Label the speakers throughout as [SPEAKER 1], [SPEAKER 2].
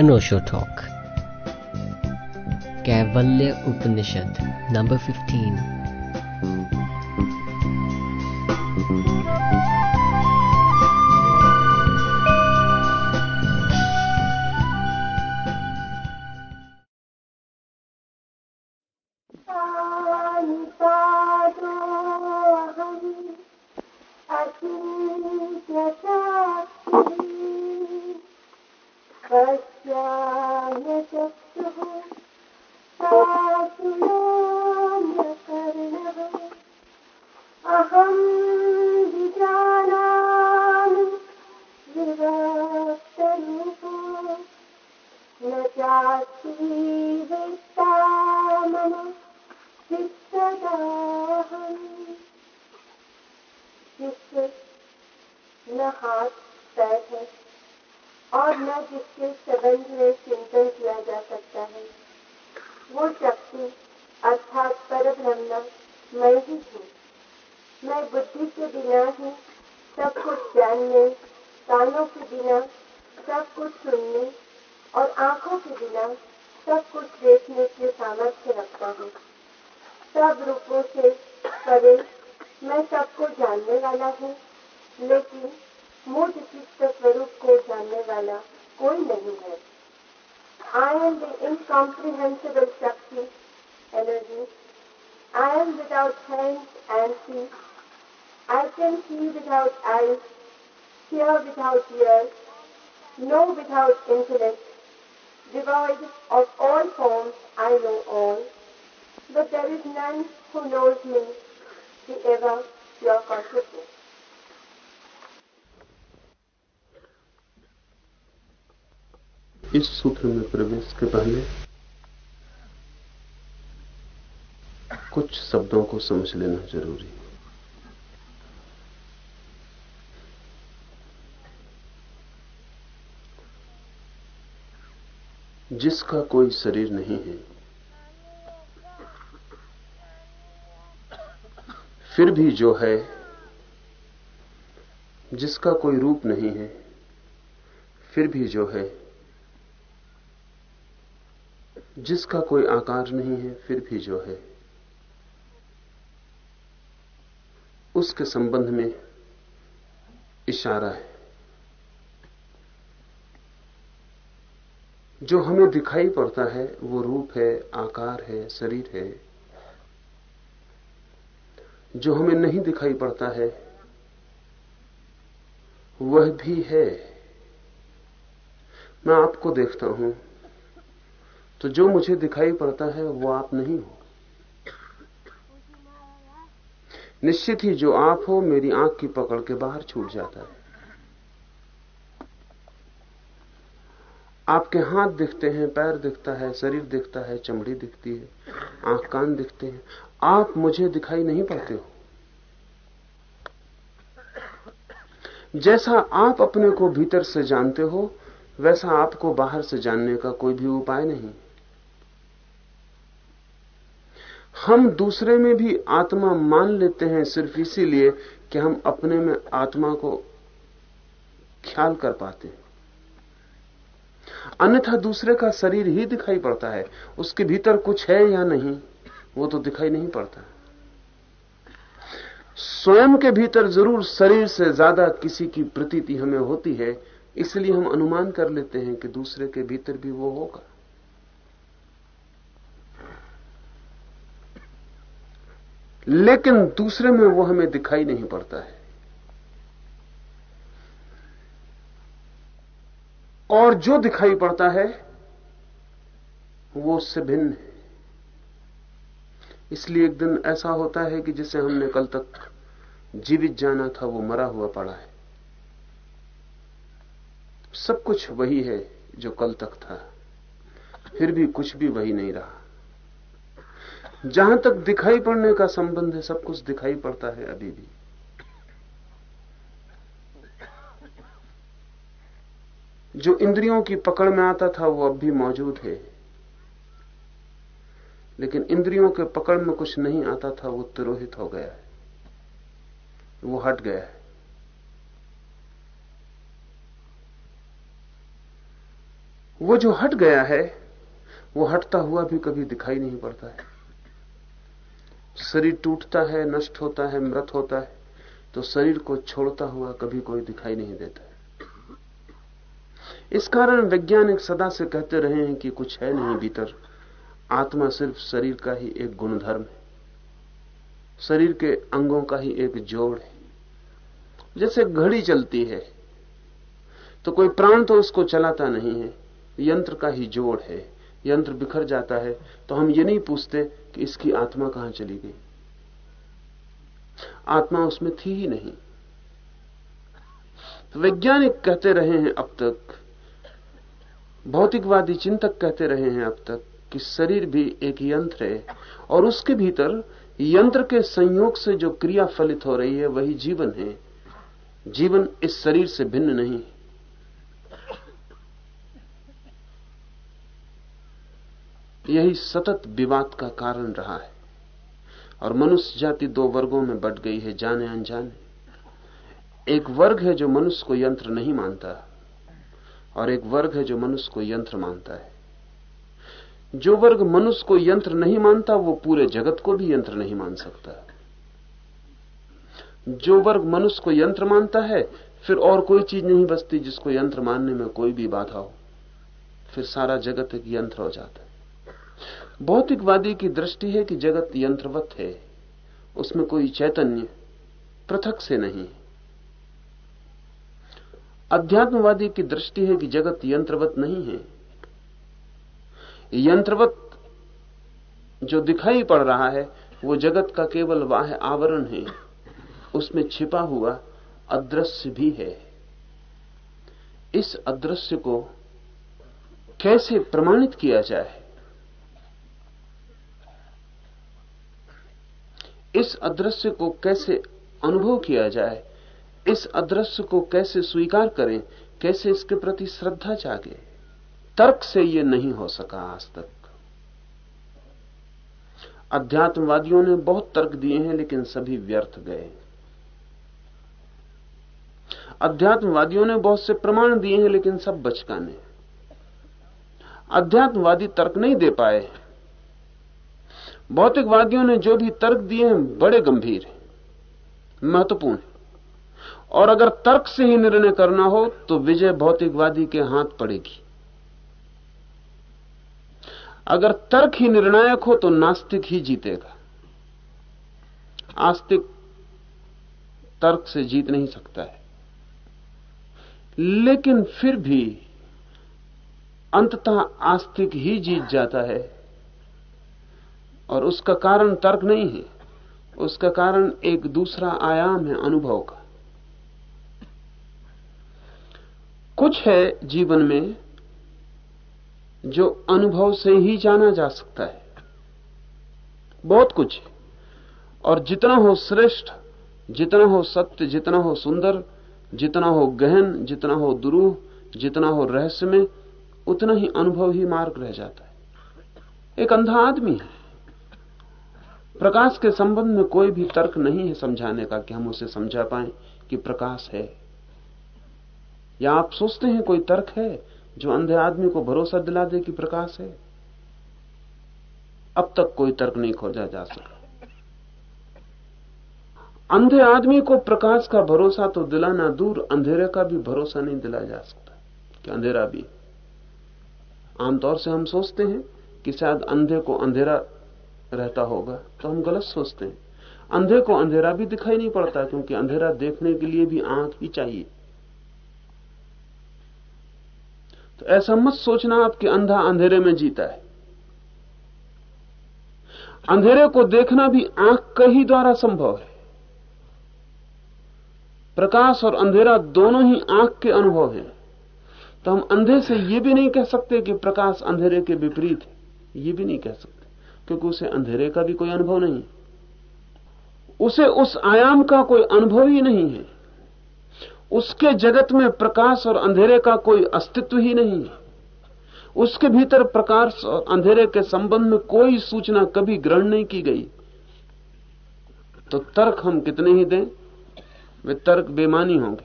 [SPEAKER 1] अनोशो talk कैवल्य उपनिषद number fifteen समझ लेना ज़रूरी है। जिसका कोई शरीर नहीं है, फिर भी जो है, जिसका कोई रूप नहीं है, फिर भी जो है, जिसका कोई आकार नहीं है, फिर भी जो है उसके संबंध में इशारा है। जो हमें दिखाई पड़ता है, वो रूप है, आकार है, शरीर है। जो हमें नहीं दिखाई पड़ता है, वह भी है। मैं आपको देखता हूँ। तो जो मुझे दिखाई पड़ता है, वो आप नहीं हो। निश्चित ही जो आप हो, मेरी आँख की पकड़ के बाहर छूट जाता है। आपके हाथ दिखते हैं, पैर दिखता है, शरीर दिखता है, चमड़ी दिखती है, आँख कान दिखते हैं। आप मुझे दिखाई नहीं पड़ते हो। जैसा आप अपने को भीतर से जानते हो, वैसा आपको बाहर से जानने का कोई भी उपाय नहीं। हम दूसरे में भी आत्मा मान लेते हैं सिर्फ़ इसीलिए कि हम अपने में आत्मा को ख्याल कर पाते हैं। अन्यथा दूसरे का शरीर ही दिखाई पड़ता है। उसके भीतर कुछ है या नहीं, वो तो दिखाई नहीं पड़ता। स्वयं के भीतर ज़रूर शरीर से ज़्यादा किसी की प्रतीति हमें होती है, इसलिए हम अनुमान कर लेते हैं कि दूसरे के भीतर भी वो होगा। लेकिन दूसरे में वो हमें दिखाई नहीं पड़ता है। और जो दिखाई पड़ता है, वो उससे भिन्न है। इसलिए एक दिन ऐसा होता है कि जिसे हमने कल तक जीवित जाना था, वो मरा हुआ पड़ा है। सब कुछ वही है जो कल तक था। फिर भी कुछ भी वही नहीं रहा। जहाँ तक दिखाई पड़ने का संबंध है, सब कुछ दिखाई पड़ता है अभी भी। जो इंद्रियों की पकड़ में आता था, वो अब भी मौजूद है। लेकिन इंद्रियों के पकड़ में कुछ नहीं आता था, वो तिरोहित हो गया है। वो हट गया है। वो जो हट गया है, वो हटता हुआ भी कभी दिखाई नहीं पड़ता है। शरीर टूटता है, नष्ट होता है, मृत होता है तो शरीर को छोड़ता हुआ कभी कोई दिखाई नहीं देता इस कारण वैज्ञानिक सदा से कहते रहे हैं कि कुछ है नहीं भीतर। आत्मा सिर्फ़ शरीर का ही एक गुणधर्म है। शरीर के अंगों का ही एक जोड़ है। जैसे घड़ी चलती है तो कोई प्राण तो उसको चलाता नहीं है, यंत्र का ही जोड़ है। यंत्र बिखर जाता है तो हम ये नहीं पूछते कि इसकी आत्मा कहाँ चली गई। आत्मा उसमें थी ही नहीं। तो वैज्ञानिक कहते रहे हैं अब तक, भौतिकवादी चिंतक कहते रहे हैं अब तक, कि शरीर भी एक यंत्र है, और उसके भीतर यंत्र के संयोग से जो क्रिया फलित हो रही है, वही जीवन है। जीवन इस शरीर से भिन्न नहीं। यही सतत विवाद का कारण रहा है। और मनुष्य जाति दो वर्गों में बट गई है, जाने अनजाने। एक वर्ग है जो मनुष्य को यंत्र नहीं मानता, और एक वर्ग है जो मनुष्य को यंत्र मानता है। जो वर्ग मनुष्य को यंत्र नहीं मानता, वो पूरे जगत को भी यंत्र नहीं मान सकता। जो वर्ग मनुष्य को यंत्र मानता है, फिर और कोई चीज़ नहीं बचती जिसको यंत्र मानने में कोई भी बाधा हो। फिर सारा जगत एक यंत्र हो जाता है। भौतिकवादी की दृष्टि है कि जगत यंत्रवत है। उसमें कोई चैतन्य पृथक से नहीं अध्यात्मवादी की दृष्टि है कि जगत यंत्रवत नहीं है। यंत्रवत जो दिखाई पड़ रहा है, वो जगत का केवल वाह आवरण है। उसमें छिपा हुआ अदृश्य भी है। इस अदृश्य को कैसे प्रमाणित किया जाए? इस अदृश्य को कैसे अनुभव किया जाए? इस अदृश्य को कैसे स्वीकार करें? कैसे इसके प्रति श्रद्धा जागे? तर्क से यह नहीं हो सका आज तक। अध्यात्मवादियों ने बहुत तर्क दिए हैं, लेकिन सभी व्यर्थ गए। अध्यात्मवादियों ने बहुत से प्रमाण दिए हैं, लेकिन सब बचकाने। अध्यात्मवादी तर्क नहीं दे पाए। भौतिकवादियों ने जो भी तर्क दिए हैं, बड़े गंभीर हैं, महत्वपूर्ण और अगर तर्क से ही निर्णय करना हो तो विजय भौतिकवादी के हाथ पड़ेगी। अगर तर्क ही निर्णायक हो तो नास्तिक ही जीतेगा। आस्तिक तर्क से जीत नहीं सकता है। लेकिन फिर भी अंततः आस्तिक ही जीत जाता है। और उसका कारण तर्क नहीं है। उसका कारण एक दूसरा आयाम है अनुभव का। कुछ है जीवन में जो अनुभव से ही जाना जा सकता है। बहुत कुछ है। और जितना हो श्रेष्ठ, जितना हो सत्य, जितना हो सुंदर, जितना हो गहन, जितना हो दुरूह, जितना हो रहस्य में उतना ही अनुभव ही मार्ग रह जाता है। एक अंधा आदमी है। प्रकाश के संबंध में कोई भी तर्क नहीं है समझाने का कि हम उसे समझा पाए कि प्रकाश है। या आप सोचते हैं कोई तर्क है जो अंधे आदमी को भरोसा दिला दे कि प्रकाश है? अब तक कोई तर्क नहीं खोजा जा सका। अंधे आदमी को प्रकाश का भरोसा तो दिलाना दूर, अंधेरे का भी भरोसा नहीं दिलाया जा सकता, कि अंधेरा भी। आमतौर से हम सोचते हैं कि शायद अंधे को अंधेरा रहता होगा तो हम गलत सोचते हैं। अंधे को अंधेरा भी दिखाई नहीं पड़ता, क्योंकि अंधेरा देखने के लिए भी आँख ही चाहिए। तो ऐसा मत सोचना आप कि अंधा अंधेरे में जीता है। अंधेरे को देखना भी आँख का ही द्वारा संभव है। प्रकाश और अंधेरा दोनों ही आँख के अनुभव हैं। तो हम अंधे से यह भी नहीं कह सकते कि प्रकाश अंधेरे के विपरीत है। यह भी नहीं कह सकते। क्योंकि उसे अंधेरे का भी कोई अनुभव नहीं। उसे उस आयाम का कोई अनुभव ही नहीं है। उसके जगत में प्रकाश और अंधेरे का कोई अस्तित्व ही नहीं है। उसके भीतर प्रकाश और अंधेरे के संबंध में कोई सूचना कभी ग्रहण नहीं की गई। तो तर्क हम कितने ही दें, वे तर्क बेमानी होंगे।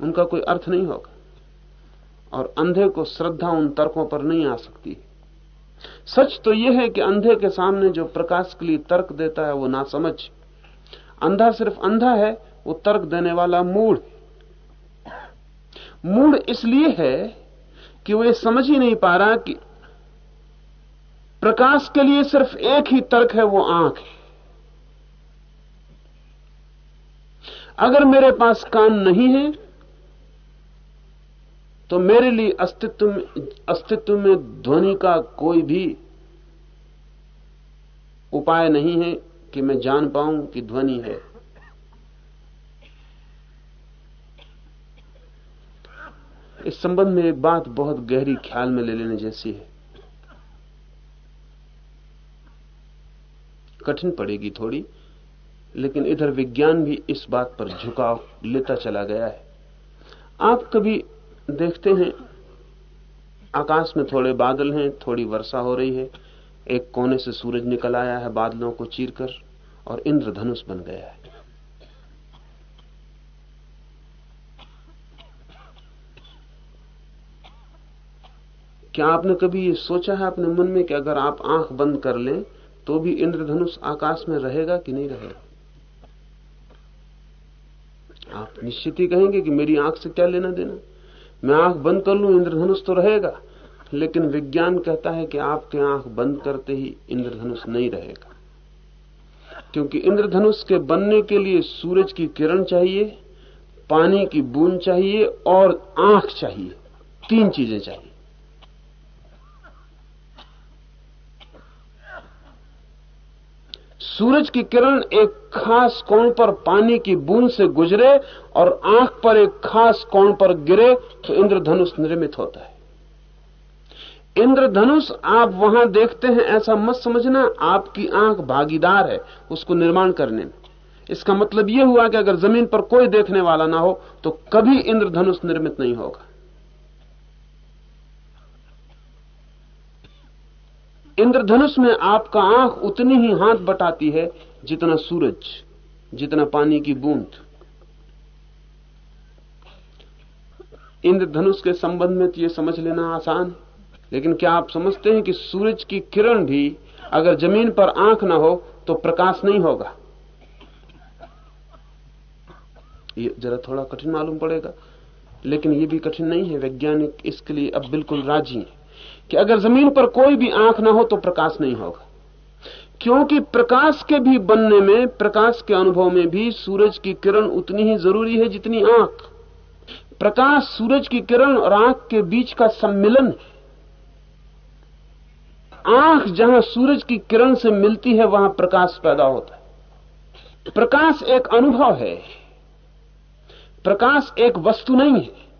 [SPEAKER 1] उनका कोई अर्थ नहीं होगा। और अंधे को श्रद्धा उन तर्कों पर नहीं आ सकती। सच तो यह है कि अंधे के सामने जो प्रकाश के लिए तर्क देता है, वो ना समझ अंधा सिर्फ़ अंधा है, वो तर्क देने वाला मूड मूड इसलिए है कि वो समझ ही नहीं पा रहा कि प्रकाश के लिए सिर्फ़ एक ही तर्क है, वो आँख है। अगर मेरे पास कान नहीं है तो मेरे लिए अस्तित्व अस्तित्व में ध्वनि का कोई भी उपाय नहीं है कि मैं जान पाऊँ कि ध्वनि है। इस संबंध में एक बात बहुत गहरी ख्याल में ले लेने जैसी है। कठिन पड़ेगी थोड़ी, लेकिन इधर विज्ञान भी इस बात पर झुकाव लेता चला गया है। आप कभी देखते हैं। आकाश में थोड़े बादल हैं, थोड़ी वर्षा हो रही है। एक कोने से सूरज निकल आया है, बादलों को चीरकर, और इंद्रधनुष बन गया है। क्या आपने कभी ये सोचा है अपने मन में कि अगर आप आँख बंद कर लें तो भी इंद्रधनुष आकाश में रहेगा कि नहीं रहेगा? आप निश्चित ही कहेंगे कि मेरी आँख से क्या लेना देना? मैं आँख बंद कर लू, इंद्रधनुष तो रहेगा। लेकिन विज्ञान कहता है कि आपके आँख बंद करते ही इंद्रधनुष नहीं रहेगा। क्योंकि इंद्रधनुष के बनने के लिए सूरज की किरण चाहिए, पानी की बूंद चाहिए और आँख चाहिए, तीन चीज़ें चाहिए। सूरज की किरण एक खास कोण पर पानी की बूंद से गुजरे और आँख पर एक खास कोण पर गिरे तो इंद्रधनुष निर्मित होता है। इंद्रधनुष, आप वहाँ देखते हैं, ऐसा मत समझना, आपकी आँख भागीदार है उसको निर्माण करने में। इसका मतलब यह हुआ कि अगर ज़मीन पर कोई देखने वाला ना हो तो कभी इंद्रधनुष निर्मित नहीं होगा। इंद्रधनुष में आपका आँख उतनी ही हाथ बटाती है जितना सूरज, जितना पानी की बूंद। इंद्रधनुष के संबंध में तो यह समझ लेना आसान है। लेकिन क्या आप समझते हैं कि सूरज की किरण भी अगर ज़मीन पर आँख ना हो तो प्रकाश नहीं होगा? ये जरा थोड़ा कठिन मालूम पड़ेगा, लेकिन ये भी कठिन नहीं है। वैज्ञानिक इसके लिए अब बिल्कुल राज़ी है। कि अगर ज़मीन पर कोई भी आँख ना हो तो प्रकाश नहीं होगा। क्योंकि प्रकाश के भी बनने में, प्रकाश के अनुभव में भी सूरज की किरण उतनी ही ज़रूरी है जितनी आँख। प्रकाश सूरज की किरण और आँख के बीच का सम्मिलन है। आँख जहाँ सूरज की किरण से मिलती है, वहाँ प्रकाश पैदा होता है। प्रकाश एक अनुभव है। प्रकाश एक वस्तु नहीं है।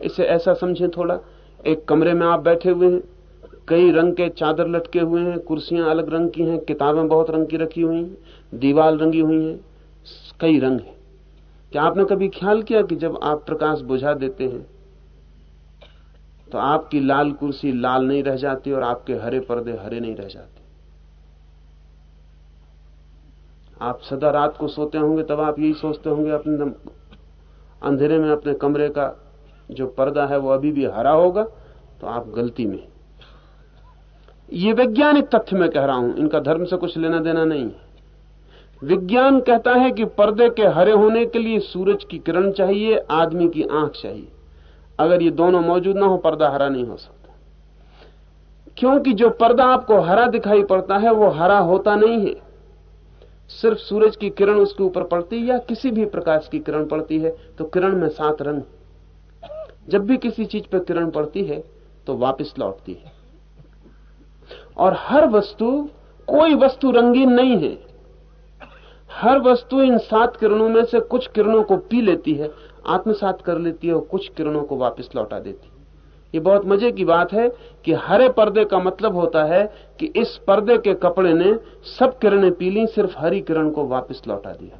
[SPEAKER 1] इसे ऐसा समझें थोड़ा। एक कमरे में आप बैठे हुए हैं, कई रंग के चादर लटके हुए हैं, कुर्सियाँ अलग रंग की हैं, किताबें बहुत रंग की रखी हुई हैं, दीवार रंगी हुई है, कई रंग हैं। क्या आपने कभी ख्याल किया कि जब आप प्रकाश बुझा देते हैं तो आपकी लाल कुर्सी लाल नहीं रह जाती और आपके हरे पर्दे हरे नहीं रह जाते? आप सदा रात को सोते होंगे, तब आप यही सोचते होंगे, अपने अंधेरे में अपने कमरे का जो पर्दा है वो अभी भी हरा होगा तो आप गलती में। ये वैज्ञानिक तथ्य मैं कह रहा हूँ, इनका धर्म से कुछ लेना देना नहीं विज्ञान कहता है कि पर्दे के हरे होने के लिए सूरज की किरण चाहिए, आदमी की आँख चाहिए। अगर ये दोनों मौजूद ना हो, पर्दा हरा नहीं हो सकता। क्योंकि जो पर्दा आपको हरा दिखाई पड़ता है, वो हरा होता नहीं है। सिर्फ़ सूरज की किरण उसके ऊपर पड़ती है या किसी भी प्रकाश की किरण पड़ती है तो किरण में सात रंग जब भी किसी चीज़ पर किरण पड़ती है तो वापस लौटती है। और हर वस्तु कोई वस्तु रंगीन नहीं है। हर वस्तु इन सात किरणों में से कुछ किरणों को पी लेती है, आत्मसात कर लेती है और कुछ किरणों को वापस लौटा देती है। ये बहुत मज़े की बात है कि हरे पर्दे का मतलब होता है कि इस पर्दे के कपड़े ने सब किरणें पी ली, सिर्फ़ हरी किरण को वापस लौटा दिया।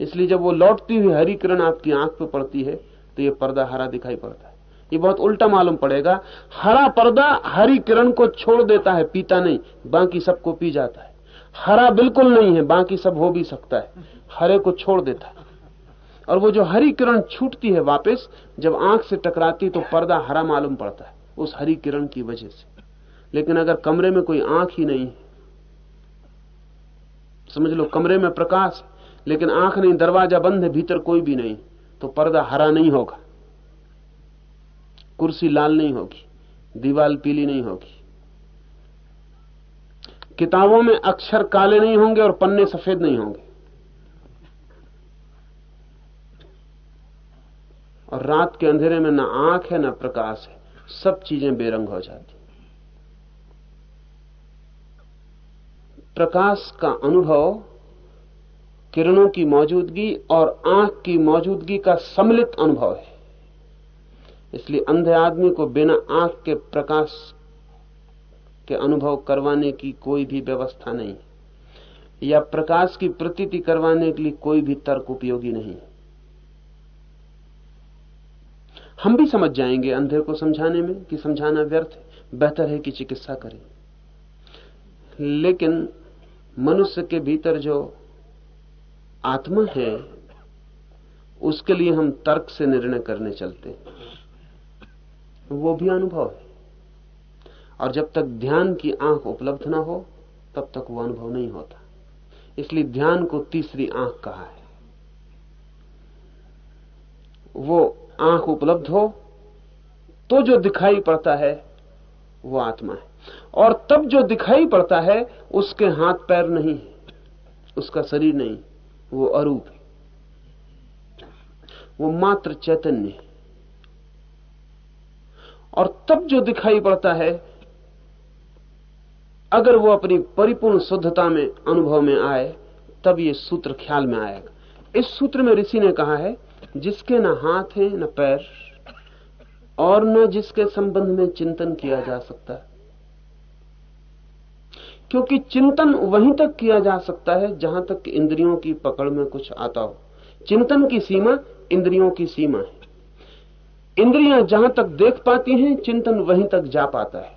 [SPEAKER 1] इसलिए जब वो लौटती हुई हरी किरण आपकी आँख पर पड़ती है तो ये पर्दा हरा दिखाई पड़ता है। ये बहुत उल्टा मालूम पड़ेगा। हरा पर्दा हरी किरण को छोड़ देता है, पीता नहीं, बाकी सबको पी जाता है। हरा बिल्कुल नहीं है, बाकी सब हो भी सकता है। हरे को छोड़ देता है। और वो जो हरी किरण छूटती है वापस, जब आँख से टकराती तो पर्दा हरा मालूम पड़ता है, उस हरी किरण की वजह से। लेकिन अगर कमरे में कोई आँख ही नहीं समझ लो, कमरे में प्रकाश, लेकिन आँख नहीं, दरवाज़ा बंद है, भीतर कोई भी नहीं। तो पर्दा हरा नहीं होगा। कुर्सी लाल नहीं होगी, दीवाल पीली नहीं होगी। किताबों में अक्षर काले नहीं होंगे और पन्ने सफ़ेद नहीं होंगे। और रात के अंधेरे में ना आँख है, ना प्रकाश है, सब चीज़ें बेरंग हो जाती। प्रकाश का अनुभव किरणों की मौजूदगी और आँख की मौजूदगी का सम्मिलित अनुभव है। इसलिए अंधे आदमी को बिना आँख के प्रकाश के अनुभव करवाने की कोई भी व्यवस्था नहीं या प्रकाश की प्रतीति करवाने के लिए कोई भी तर्क उपयोगी नहीं हम भी समझ जाएँगे अंधे को समझाने में कि समझाना व्यर्थ है, बेहतर है कि चिकित्सा करें। लेकिन मनुष्य के भीतर जो आत्मा है, उसके लिए हम तर्क से निर्णय करने चलते वो भी अनुभव है। और जब तक ध्यान की आँख उपलब्ध ना हो, तब तक वो अनुभव नहीं होता। इसलिए ध्यान को तीसरी आँख कहा है। वो आँख उपलब्ध हो तो जो दिखाई पड़ता है, वो आत्मा है। और तब जो दिखाई पड़ता है, उसके हाथ पैर नहीं है, उसका शरीर नहीं वो अरूप है। वो मात्र चैतन्य है। और तब जो दिखाई पड़ता है, अगर वो अपनी परिपूर्ण शुद्धता में, अनुभव में आए, तब ये सूत्र ख्याल में आएगा। इस सूत्र में ऋषि ने कहा है, जिसके न हाथ है, न पैर, और न जिसके संबंध में चिंतन किया जा सकता क्योंकि चिंतन वहीं तक किया जा सकता है जहाँ तक इंद्रियों की पकड़ में कुछ आता हो। चिंतन की सीमा इंद्रियों की सीमा है। इंद्रियाँ जहाँ तक देख पाती हैं, चिंतन वहीं तक जा पाता है।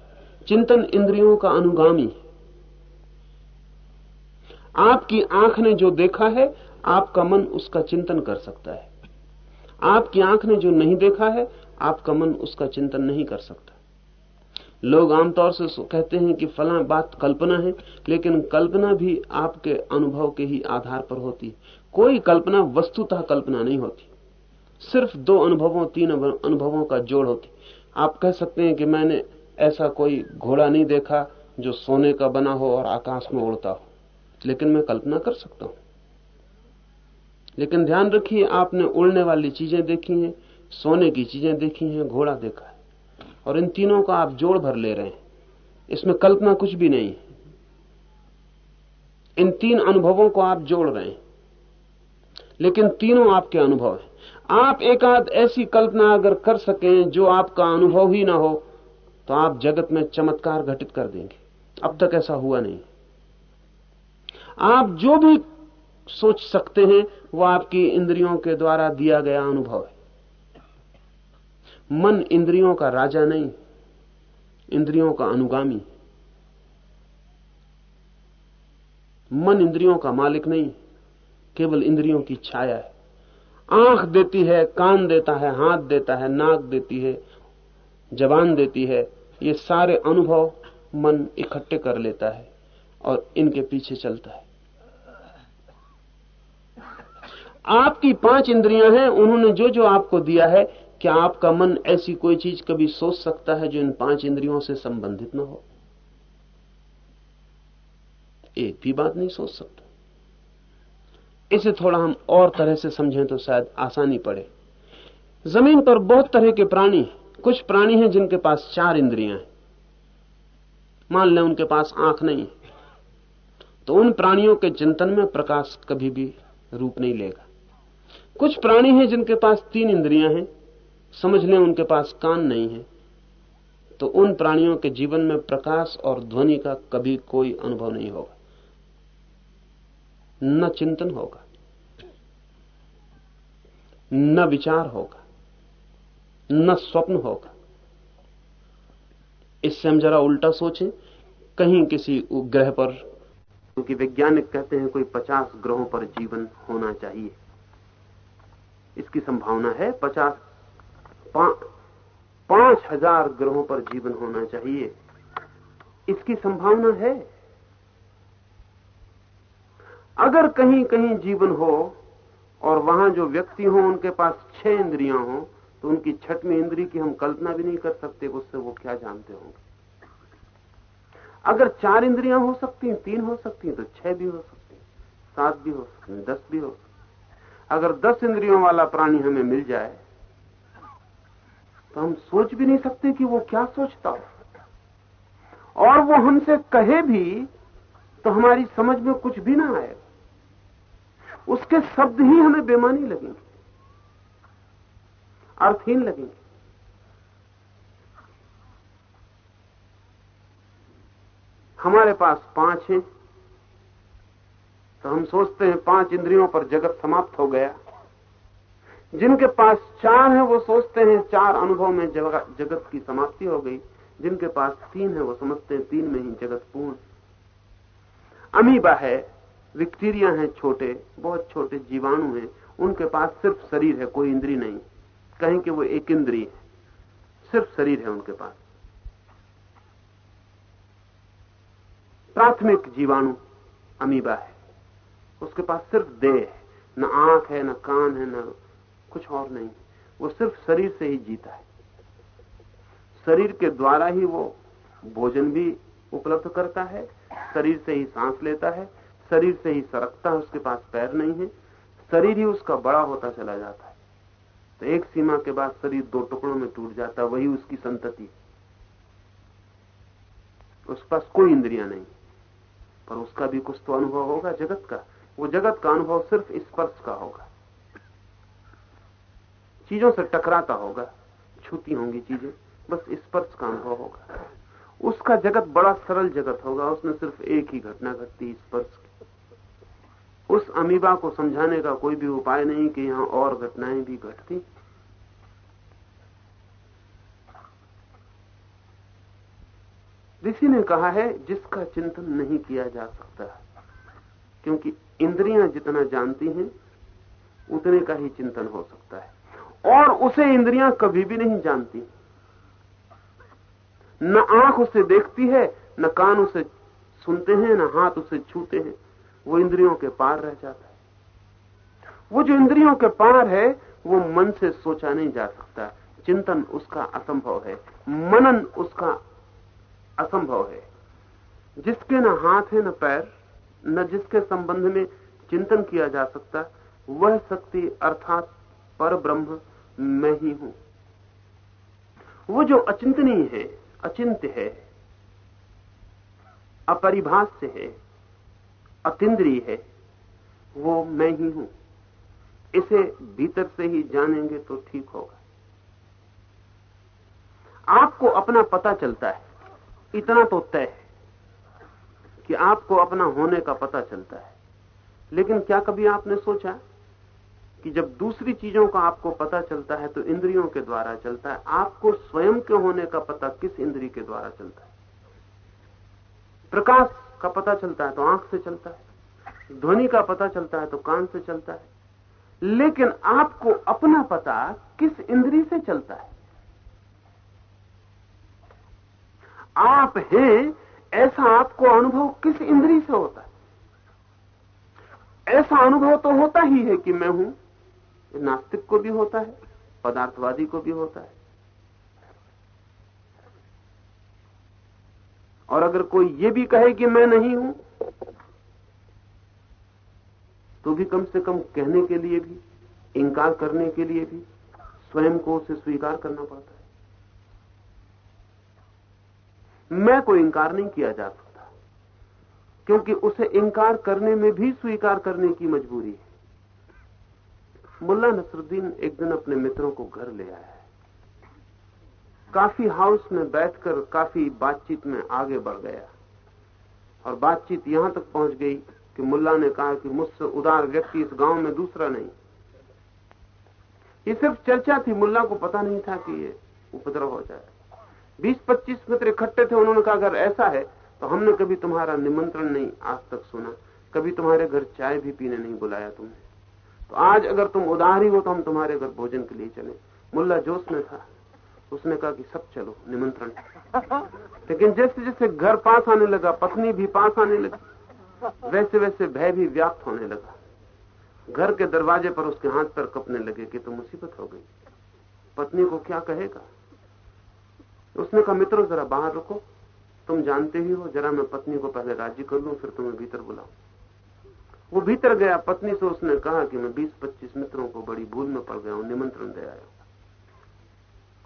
[SPEAKER 1] चिंतन इंद्रियों का अनुगामी है। आपकी आँख ने जो देखा है, आपका मन उसका चिंतन कर सकता है। आपकी आँख ने जो नहीं देखा है, आपका मन उसका चिंतन नहीं कर सकता। लोग आमतौर से कहते हैं कि फला बात कल्पना है, लेकिन कल्पना भी आपके अनुभव के ही आधार पर होती है। कोई कल्पना वस्तुतः कल्पना नहीं होती। सिर्फ़ दो अनुभवों, तीन अनुभवों का जोड़ होती। आप कह सकते हैं कि मैंने ऐसा कोई घोड़ा नहीं देखा जो सोने का बना हो और आकाश में उड़ता हो। लेकिन मैं कल्पना कर सकता हूँ। लेकिन ध्यान रखिए, आपने उड़ने वाली चीज़ें देखी हैं, सोने की चीज़ें देखी हैं, घोड़ा देखा है। और इन तीनों का आप जोड़ भर ले रहे हैं। इसमें कल्पना कुछ भी नहीं इन तीन अनुभवों को आप जोड़ रहे हैं। लेकिन तीनों आपके अनुभव हैं। आप एक आध ऐसी कल्पना अगर कर सकें जो आपका अनुभव ही ना हो तो आप जगत में चमत्कार घटित कर देंगे। अब तक ऐसा हुआ नहीं। आप जो भी सोच सकते हैं, वो आपकी इंद्रियों के द्वारा दिया गया अनुभव है। मन इंद्रियों का राजा नहीं, इंद्रियों का अनुगामी। मन इंद्रियों का मालिक नहीं, केवल इंद्रियों की छाया है। आँख देती है, कान देता है, हाथ देता है, नाक देती है, जबान देती है, ये सारे अनुभव मन इकट्ठे कर लेता है और इनके पीछे चलता है। आपकी पाँच इंद्रियाँ हैं, उन्होंने जो जो आपको दिया है क्या आपका मन ऐसी कोई चीज़ कभी सोच सकता है जो इन पाँच इंद्रियों से संबंधित न हो? एक भी बात नहीं सोच सकता। इसे थोड़ा हम और तरह से समझें तो शायद आसानी पड़े। ज़मीन पर बहुत तरह के प्राणी कुछ प्राणी हैं जिनके पास चार इंद्रियाँ हैं। मान लें उनके पास आँख नहीं है तो उन प्राणियों के चिंतन में प्रकाश कभी भी रूप नहीं लेगा। कुछ प्राणी हैं जिनके पास तीन इंद्रियाँ हैं। समझ लें उनके पास कान नहीं है तो उन प्राणियों के जीवन में प्रकाश और ध्वनि का कभी कोई अनुभव नहीं होगा। न चिंतन होगा, न विचार होगा, न स्वप्न होगा। इससे हम जरा उल्टा सोचें, कहीं किसी ग्रह पर, क्योंकि वैज्ञानिक कहते हैं कोई पचास ग्रहों पर जीवन होना चाहिए। इसकी संभावना है, पचास पाँच हज़ार ग्रहों पर जीवन होना चाहिए। इसकी संभावना है। अगर कहीं कहीं जीवन हो और वहाँ जो व्यक्ति हो, उनके पास छह इंद्रियाँ हो तो उनकी छठवीं इंद्री की हम कल्पना भी नहीं कर सकते, उससे वो क्या जानते होंगे? अगर चार इंद्रियाँ हो सकती हैं तीन हो सकती हैं तो छह भी हो सकती हैं सात भी हो सकती हैं दस भी हो सकती। अगर दस इंद्रियों वाला प्राणी हमें मिल जाए तो हम सोच भी नहीं सकते कि वो क्या सोचता हो। और वो हमसे कहे भी तो हमारी समझ में कुछ भी ना आए। उसके शब्द ही हमें बेमानी लगेंगे, अर्थहीन लगेंगे। हमारे पास पाँच हैं तो हम सोचते हैं पाँच इंद्रियों पर जगत समाप्त हो गया। जिनके पास चार है, वो सोचते हैं, चार अनुभव में जगत की समाप्ति हो गई। जिनके पास तीन है, वो समझते हैं, तीन में ही जगत पूर्ण। अमीबा है, विक्टीरिया है छोटे, बहुत छोटे जीवाणु हैं। उनके पास सिर्फ़ शरीर है, कोई इंद्री नहीं। कहें कि वो एक इंद्री है। सिर्फ़ शरीर है उनके पास। प्राथमिक जीवाणु अमीबा है। उसके पास सिर्फ़ देह है। न आँख है, न कान है, न कुछ और नहीं। वो सिर्फ़ शरीर से ही जीता है। शरीर के द्वारा ही वो भोजन भी उपलब्ध करता है। शरीर से ही सांस लेता है। शरीर से ही सरकता है, उसके पास पैर नहीं है। शरीर ही उसका बड़ा होता चला जाता है। तो एक सीमा के बाद शरीर दो टुकड़ों में टूट जाता है, वही उसकी संतति। उसके पास कोई इंद्रिया नहीं। पर उसका भी कुछ तो अनुभव होगा जगत का। वो जगत का अनुभव सिर्फ़ स्पर्श का होगा। चीज़ों से टकराता होगा, छूती होंगी चीज़ें, बस स्पर्श का अनुभव होगा। उसका जगत बड़ा सरल जगत होगा, उसमें सिर्फ़ एक ही घटना घटती स्पर्श की। उस अमीबा को समझाने का कोई भी उपाय नहीं कि यहाँ और घटनाएँ भी घटती। ऋषि ने कहा है, जिसका चिंतन नहीं किया जा सकता, क्योंकि इंद्रियाँ जितना जानती हैं, उतने का ही चिंतन हो सकता है। और उसे इंद्रियाँ कभी भी नहीं जानती। न आँख उसे देखती है, न कान उसे सुनते हैं, न हाथ उसे छूते हैं। वो इंद्रियों के पार रह जाता है। वो जो इंद्रियों के पार है, वो मन से सोचा नहीं जा सकता। चिंतन उसका असंभव है। मनन उसका असंभव है। जिसके न हाथ है, न पैर, न जिसके संबंध में चिंतन किया जा सकता, वह शक्ति अर्थात पर ब्रह्म मैं ही। हूँ वो जो अचिंतनीय है अचिंत्य है, अपरिभाष्य है अतिद्रीय है, वो मैं ही हूँ। इसे भीतर से ही जानेंगे तो ठीक होगा। आपको अपना पता चलता है। इतना तो तय है कि आपको अपना होने का पता चलता है। लेकिन क्या कभी आपने सोचा? कि जब दूसरी चीज़ों का आपको पता चलता है तो इंद्रियों के द्वारा चलता है। आपको स्वयं के होने का पता? किस इंद्री के द्वारा चलता है? प्रकाश का पता चलता है तो आँख से चलता है। ध्वनि का पता चलता है तो कान से चलता है। लेकिन आपको अपना पता किस इंद्री से चलता है? आप हैं, ऐसा आपको अनुभव किस इंद्री से होता है? ऐसा अनुभव तो होता ही है कि मैं हूँ। नास्तिक को भी होता है, पदार्थवादी को भी होता है। और अगर कोई ये भी कहे कि मैं नहीं हूँ तो भी कम से कम कहने के लिए भी इंकार करने के लिए भी, स्वयं को उसे स्वीकार करना पड़ता है। मैं को इंकार नहीं किया जा सकता, क्योंकि उसे इंकार करने में भी स्वीकार करने की मजबूरी है। मुल्ला नसरुद्दीन एक दिन अपने मित्रों को घर ले आया काफ़ी हाउस में बैठकर काफ़ी बातचीत में आगे बढ़ गया। और बातचीत यहाँ तक पहुँच गई कि मुल्ला ने कहा कि मुझसे उदार व्यक्ति इस गाँव में दूसरा नहीं। ये सिर्फ़ चर्चा थी, मुल्ला को पता नहीं था कि ये उपद्रव हो जाए। बीस पच्चीस मित्र इकट्ठे थे, उन्होंने कहा, अगर ऐसा है तो हमने कभी तुम्हारा निमंत्रण नहीं आज तक सुना। कभी तुम्हारे घर चाय भी पीने नहीं बुलाया तुमने। तो आज अगर तुम उदार ही हो तो हम तुम्हारे घर भोजन के लिए चले। मुल्ला जोश में था। उसने कहा कि सब चलो निमंत्रण। लेकिन जैसे जैसे घर पास आने लगा पत्नी भी पास आने लगी वैसे वैसे भय भी व्याप्त होने लगा। घर के दरवाजे पर उसके हाथ पर कपने लगे कि तो मुसीबत हो गई। पत्नी को क्या कहेगा? उसने कहा मित्रों जरा बाहर रुको। तुम जानते ही हो जरा मैं पत्नी को पहले राज़ी कर लूँ फिर तुम्हें भीतर बुलाऊं। वो भीतर गया, पत्नी से उसने कहा कि मैं 20-25 मित्रों को बड़ी भूल में पड़ गया हूँ, निमंत्रण दे आया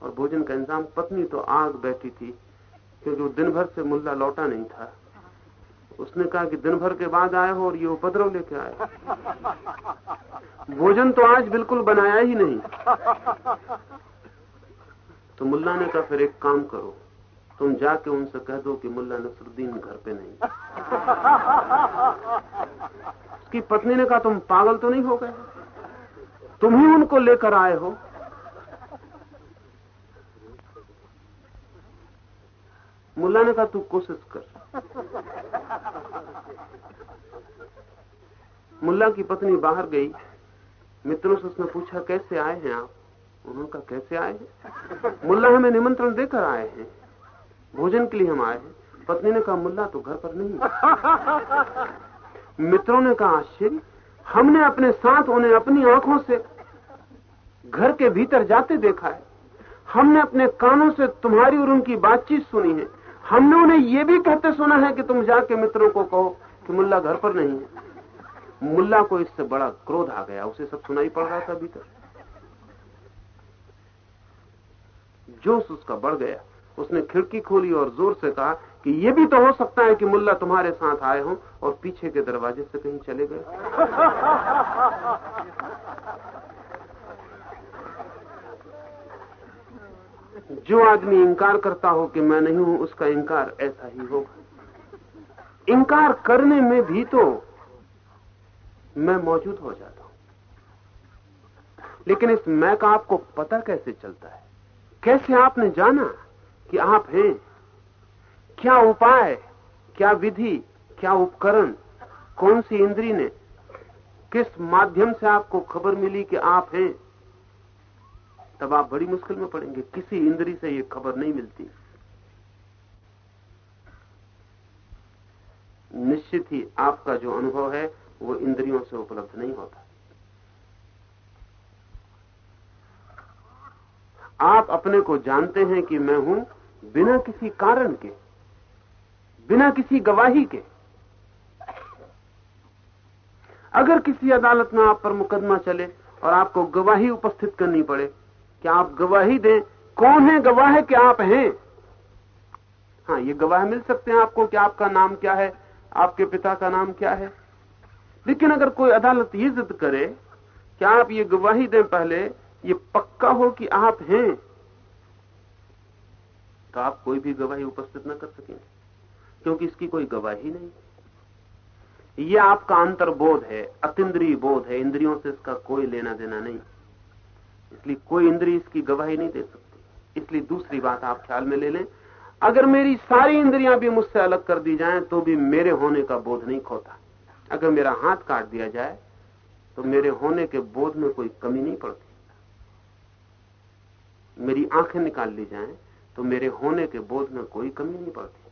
[SPEAKER 1] और भोजन का इंतज़ाम, पत्नी तो आग बैठी थी क्योंकि वो दिन भर से मुल्ला लौटा नहीं था। उसने कहा कि दिन भर के बाद आए हो और ये उपद्रव लेके आए भोजन तो आज बिल्कुल बनाया ही नहीं। तो मुल्ला ने कहा, फिर एक काम करो तुम जाके उनसे कह दो कि मुल्ला नसरुद्दीन घर पे नहीं। उसकी पत्नी ने कहा, तुम पागल तो नहीं हो गए? तुम ही उनको लेकर आए हो। मुल्ला ने कहा, तू कोशिश कर। मुल्ला की पत्नी बाहर गई। मित्रों से उसने पूछा, कैसे आए हैं आप? उन्होंने कहा कैसे आए हैं? मुल्ला हमें निमंत्रण देकर आए हैं। भोजन के लिए हम आए हैं। पत्नी ने कहा, मुल्ला तो घर पर नहीं मित्रों ने कहा, आश्चर्य, हमने अपने साथ उन्हें अपनी आँखों से घर के भीतर जाते देखा है। हमने अपने कानों से तुम्हारी और उनकी बातचीत सुनी है। हमने उन्हें यह भी कहते सुना है कि तुम जाके मित्रों को कहो कि मुल्ला घर पर नहीं है। मुल्ला को इससे बड़ा क्रोध आ गया। उसे सब सुनाई पड़ रहा था भीतर। जोश उसका बढ़ गया। उसने खिड़की खोली और ज़ोर से कहा कि यह भी तो हो सकता है कि मुल्ला तुम्हारे साथ आए हों और पीछे के दरवाजे से कहीं चले गए। जो आदमी इंकार करता हो कि मैं नहीं हूँ, उसका इंकार ऐसा ही होगा। इंकार करने में भी तो मैं मौजूद हो जाता हूँ। लेकिन इस मैं का आपको पता कैसे चलता है? कैसे आपने जाना? कि आप हैं। क्या उपाय, क्या विधि, क्या उपकरण, कौन सी इंद्री ने किस माध्यम से आपको खबर मिली कि आप हैं? तब आप बड़ी मुश्किल में पड़ेंगे। किसी इंद्री से ये खबर नहीं मिलती। निश्चित ही आपका जो अनुभव है, वो इंद्रियों से उपलब्ध नहीं होता। आप अपने को जानते हैं कि मैं हूँ बिना किसी कारण के, बिना किसी गवाही के। अगर किसी अदालत में आप पर मुकदमा चले और आपको गवाही उपस्थित करनी पड़े कि आप गवाही दें? कौन है गवाह कि आप हैं? हाँ ये गवाह मिल सकते हैं आपको कि आपका नाम क्या है, आपके पिता का नाम क्या है। लेकिन अगर कोई अदालत ये जिद करे कि आप ये गवाही दें पहले, ये पक्का हो कि आप हैं। तो आप कोई भी गवाही उपस्थित न कर सकेंगे क्योंकि इसकी कोई गवाही नहीं। ये आपका अंतर्बोध है अतिद्रीय बोध है, इंद्रियों से इसका कोई लेना देना नहीं। इसलिए कोई इंद्री इसकी गवाही नहीं दे सकती। इसलिए दूसरी बात आप ख्याल में ले लें, अगर मेरी सारी इंद्रियाँ भी मुझसे अलग कर दी जाएँ तो भी मेरे होने का बोध नहीं खोता। अगर मेरा हाथ काट दिया जाए तो मेरे होने के बोध में कोई कमी नहीं पड़ती। मेरी आँखें निकाल ली जाएँ तो मेरे होने के बोध में कोई कमी नहीं पड़ती।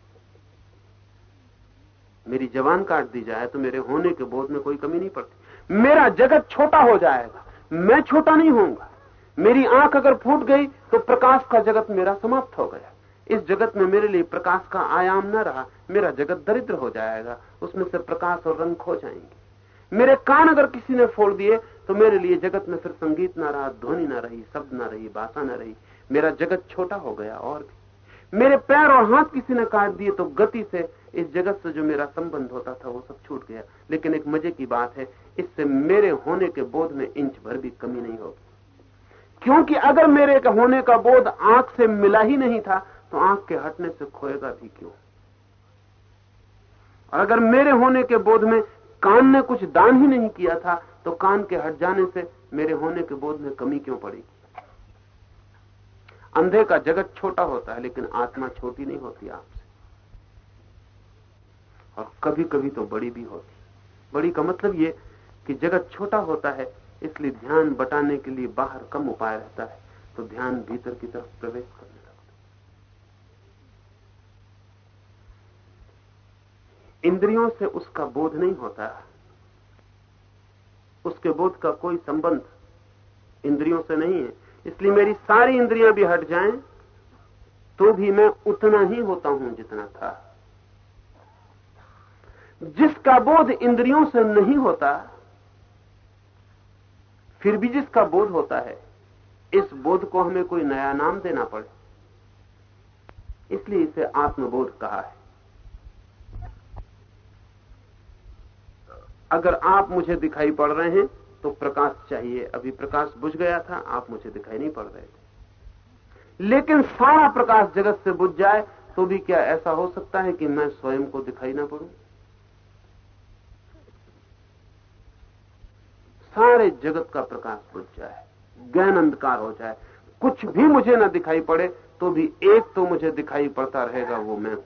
[SPEAKER 1] मेरी जवान काट दी जाए तो मेरे होने के बोध में कोई कमी नहीं पड़ती। मेरा जगत छोटा हो जाएगा, मैं छोटा नहीं होऊँगा। मेरी आँख अगर फूट गई तो प्रकाश का जगत मेरा समाप्त हो गया। इस जगत में मेरे लिए प्रकाश का आयाम न रहा, मेरा जगत दरिद्र हो जाएगा, उसमें से प्रकाश और रंग खो जाएँगे। मेरे कान अगर किसी ने फोड़ दिए तो मेरे लिए जगत में फिर संगीत ना रहा, ध्वनि ना रही, शब्द ना रही, भाषा ना रही मेरा जगत छोटा हो गया और भी। मेरे पैर और हाथ किसी ने काट दिए तो गति से इस जगत से जो मेरा संबंध होता था वो सब छूट गया। लेकिन एक मज़े की बात है, इससे मेरे होने के बोध में इंच भर भी कमी नहीं होगी। क्योंकि अगर मेरे का होने का बोध आँख से मिला ही नहीं था तो आँख के हटने से खोएगा भी क्यों? और अगर मेरे होने के बोध में कान ने कुछ दान ही नहीं किया था तो कान के हट जाने से मेरे होने के बोध में कमी क्यों पड़ेगी? अंधे का जगत छोटा होता है, लेकिन आत्मा छोटी नहीं होती आपसे। और कभी कभी तो बड़ी भी होती बड़ी का मतलब ये कि जगत छोटा होता है, इसलिए ध्यान बटाने के लिए बाहर कम उपाय रहता है तो ध्यान भीतर की तरफ़ प्रवेश करने लगता इंद्रियों से उसका बोध नहीं होता। उसके बोध का कोई संबंध इंद्रियों से नहीं है। इसलिए मेरी सारी इंद्रियाँ भी हट जाएँ तो भी मैं उतना ही होता हूँ जितना था। जिसका बोध इंद्रियों से नहीं होता, फिर भी जिसका बोध होता है, इस बोध को हमें कोई नया नाम देना पड़े। इसलिए इसे आत्मबोध कहा है। अगर आप मुझे दिखाई पड़ रहे हैं तो प्रकाश चाहिए। अभी प्रकाश बुझ गया था, आप मुझे दिखाई नहीं पड़ रहे थे। लेकिन सारा प्रकाश जगत से बुझ जाए तो भी क्या ऐसा हो सकता है कि मैं स्वयं को दिखाई ना पड़ू? सारे जगत का प्रकाश बुझ जाए ज्ञान अंधकार हो जाए। कुछ भी मुझे ना दिखाई पड़े तो भी एक तो मुझे दिखाई पड़ता रहेगा, वो मैं हूँ।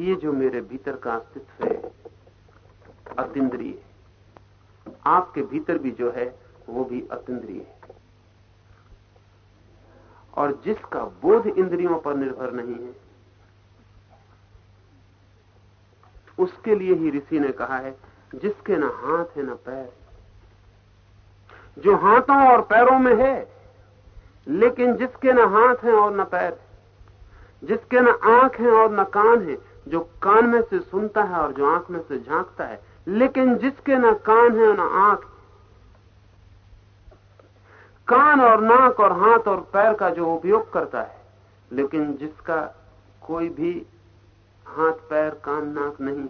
[SPEAKER 1] ये जो मेरे भीतर का अस्तित्व है अतिद्रिय आपके भीतर भी जो है, वो भी अतिद्रिय है। और जिसका बोध इंद्रियों पर निर्भर नहीं है, उसके लिए ही ऋषि ने कहा है, जिसके न हाथ है, न पैर। जो हाथों और पैरों में है, लेकिन जिसके न हाथ हैं और न पैर, जिसके न आँख है और न कान है जो कान में से सुनता है और जो आँख में से झांकता है, लेकिन जिसके ना कान है ना आँख, कान और नाक और हाथ और पैर का जो उपयोग करता है, लेकिन जिसका कोई भी हाथ, पैर, कान, नाक नहीं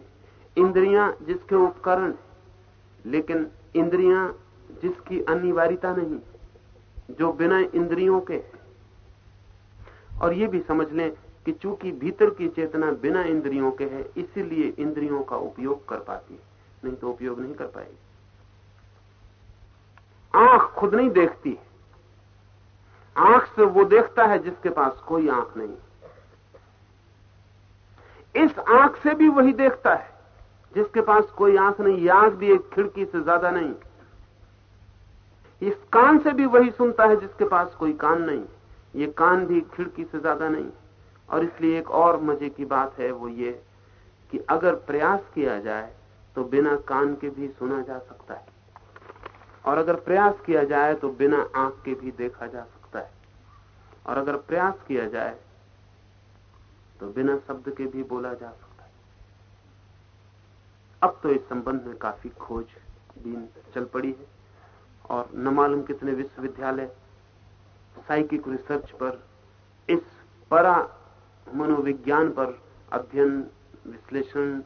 [SPEAKER 1] इंद्रियाँ जिसके उपकरण लेकिन इंद्रियाँ जिसकी अनिवार्यता नहीं, जो बिना इंद्रियों के और ये भी समझ लें कि चूँकि भीतर की चेतना बिना इंद्रियों के है, इसीलिए इंद्रियों का उपयोग कर पाती है। नहीं तो उपयोग नहीं कर पाएगी। आँख खुद नहीं देखती। आँख से वो देखता है जिसके पास कोई आँख नहीं। इस आँख से भी वही देखता है, जिसके पास कोई आँख नहीं। ये आँख भी एक खिड़की से ज़्यादा नहीं। इस कान से भी वही सुनता है जिसके पास कोई कान नहीं। ये कान भी खिड़की से ज़्यादा नहीं। और इसलिए एक और मज़े की बात है वो ये कि अगर प्रयास किया जाए तो बिना कान के भी सुना जा सकता है। और अगर प्रयास किया जाए तो बिना आँख के भी देखा जा सकता है। और अगर प्रयास किया जाए तो बिना शब्द के भी बोला जा सकता है। अब तो इस संबंध में काफ़ी खोज भी चल पड़ी है, और न मालूम कितने विश्वविद्यालय साइकिक रिसर्च पर इस परा मनोविज्ञान पर अध्ययन, विश्लेषण,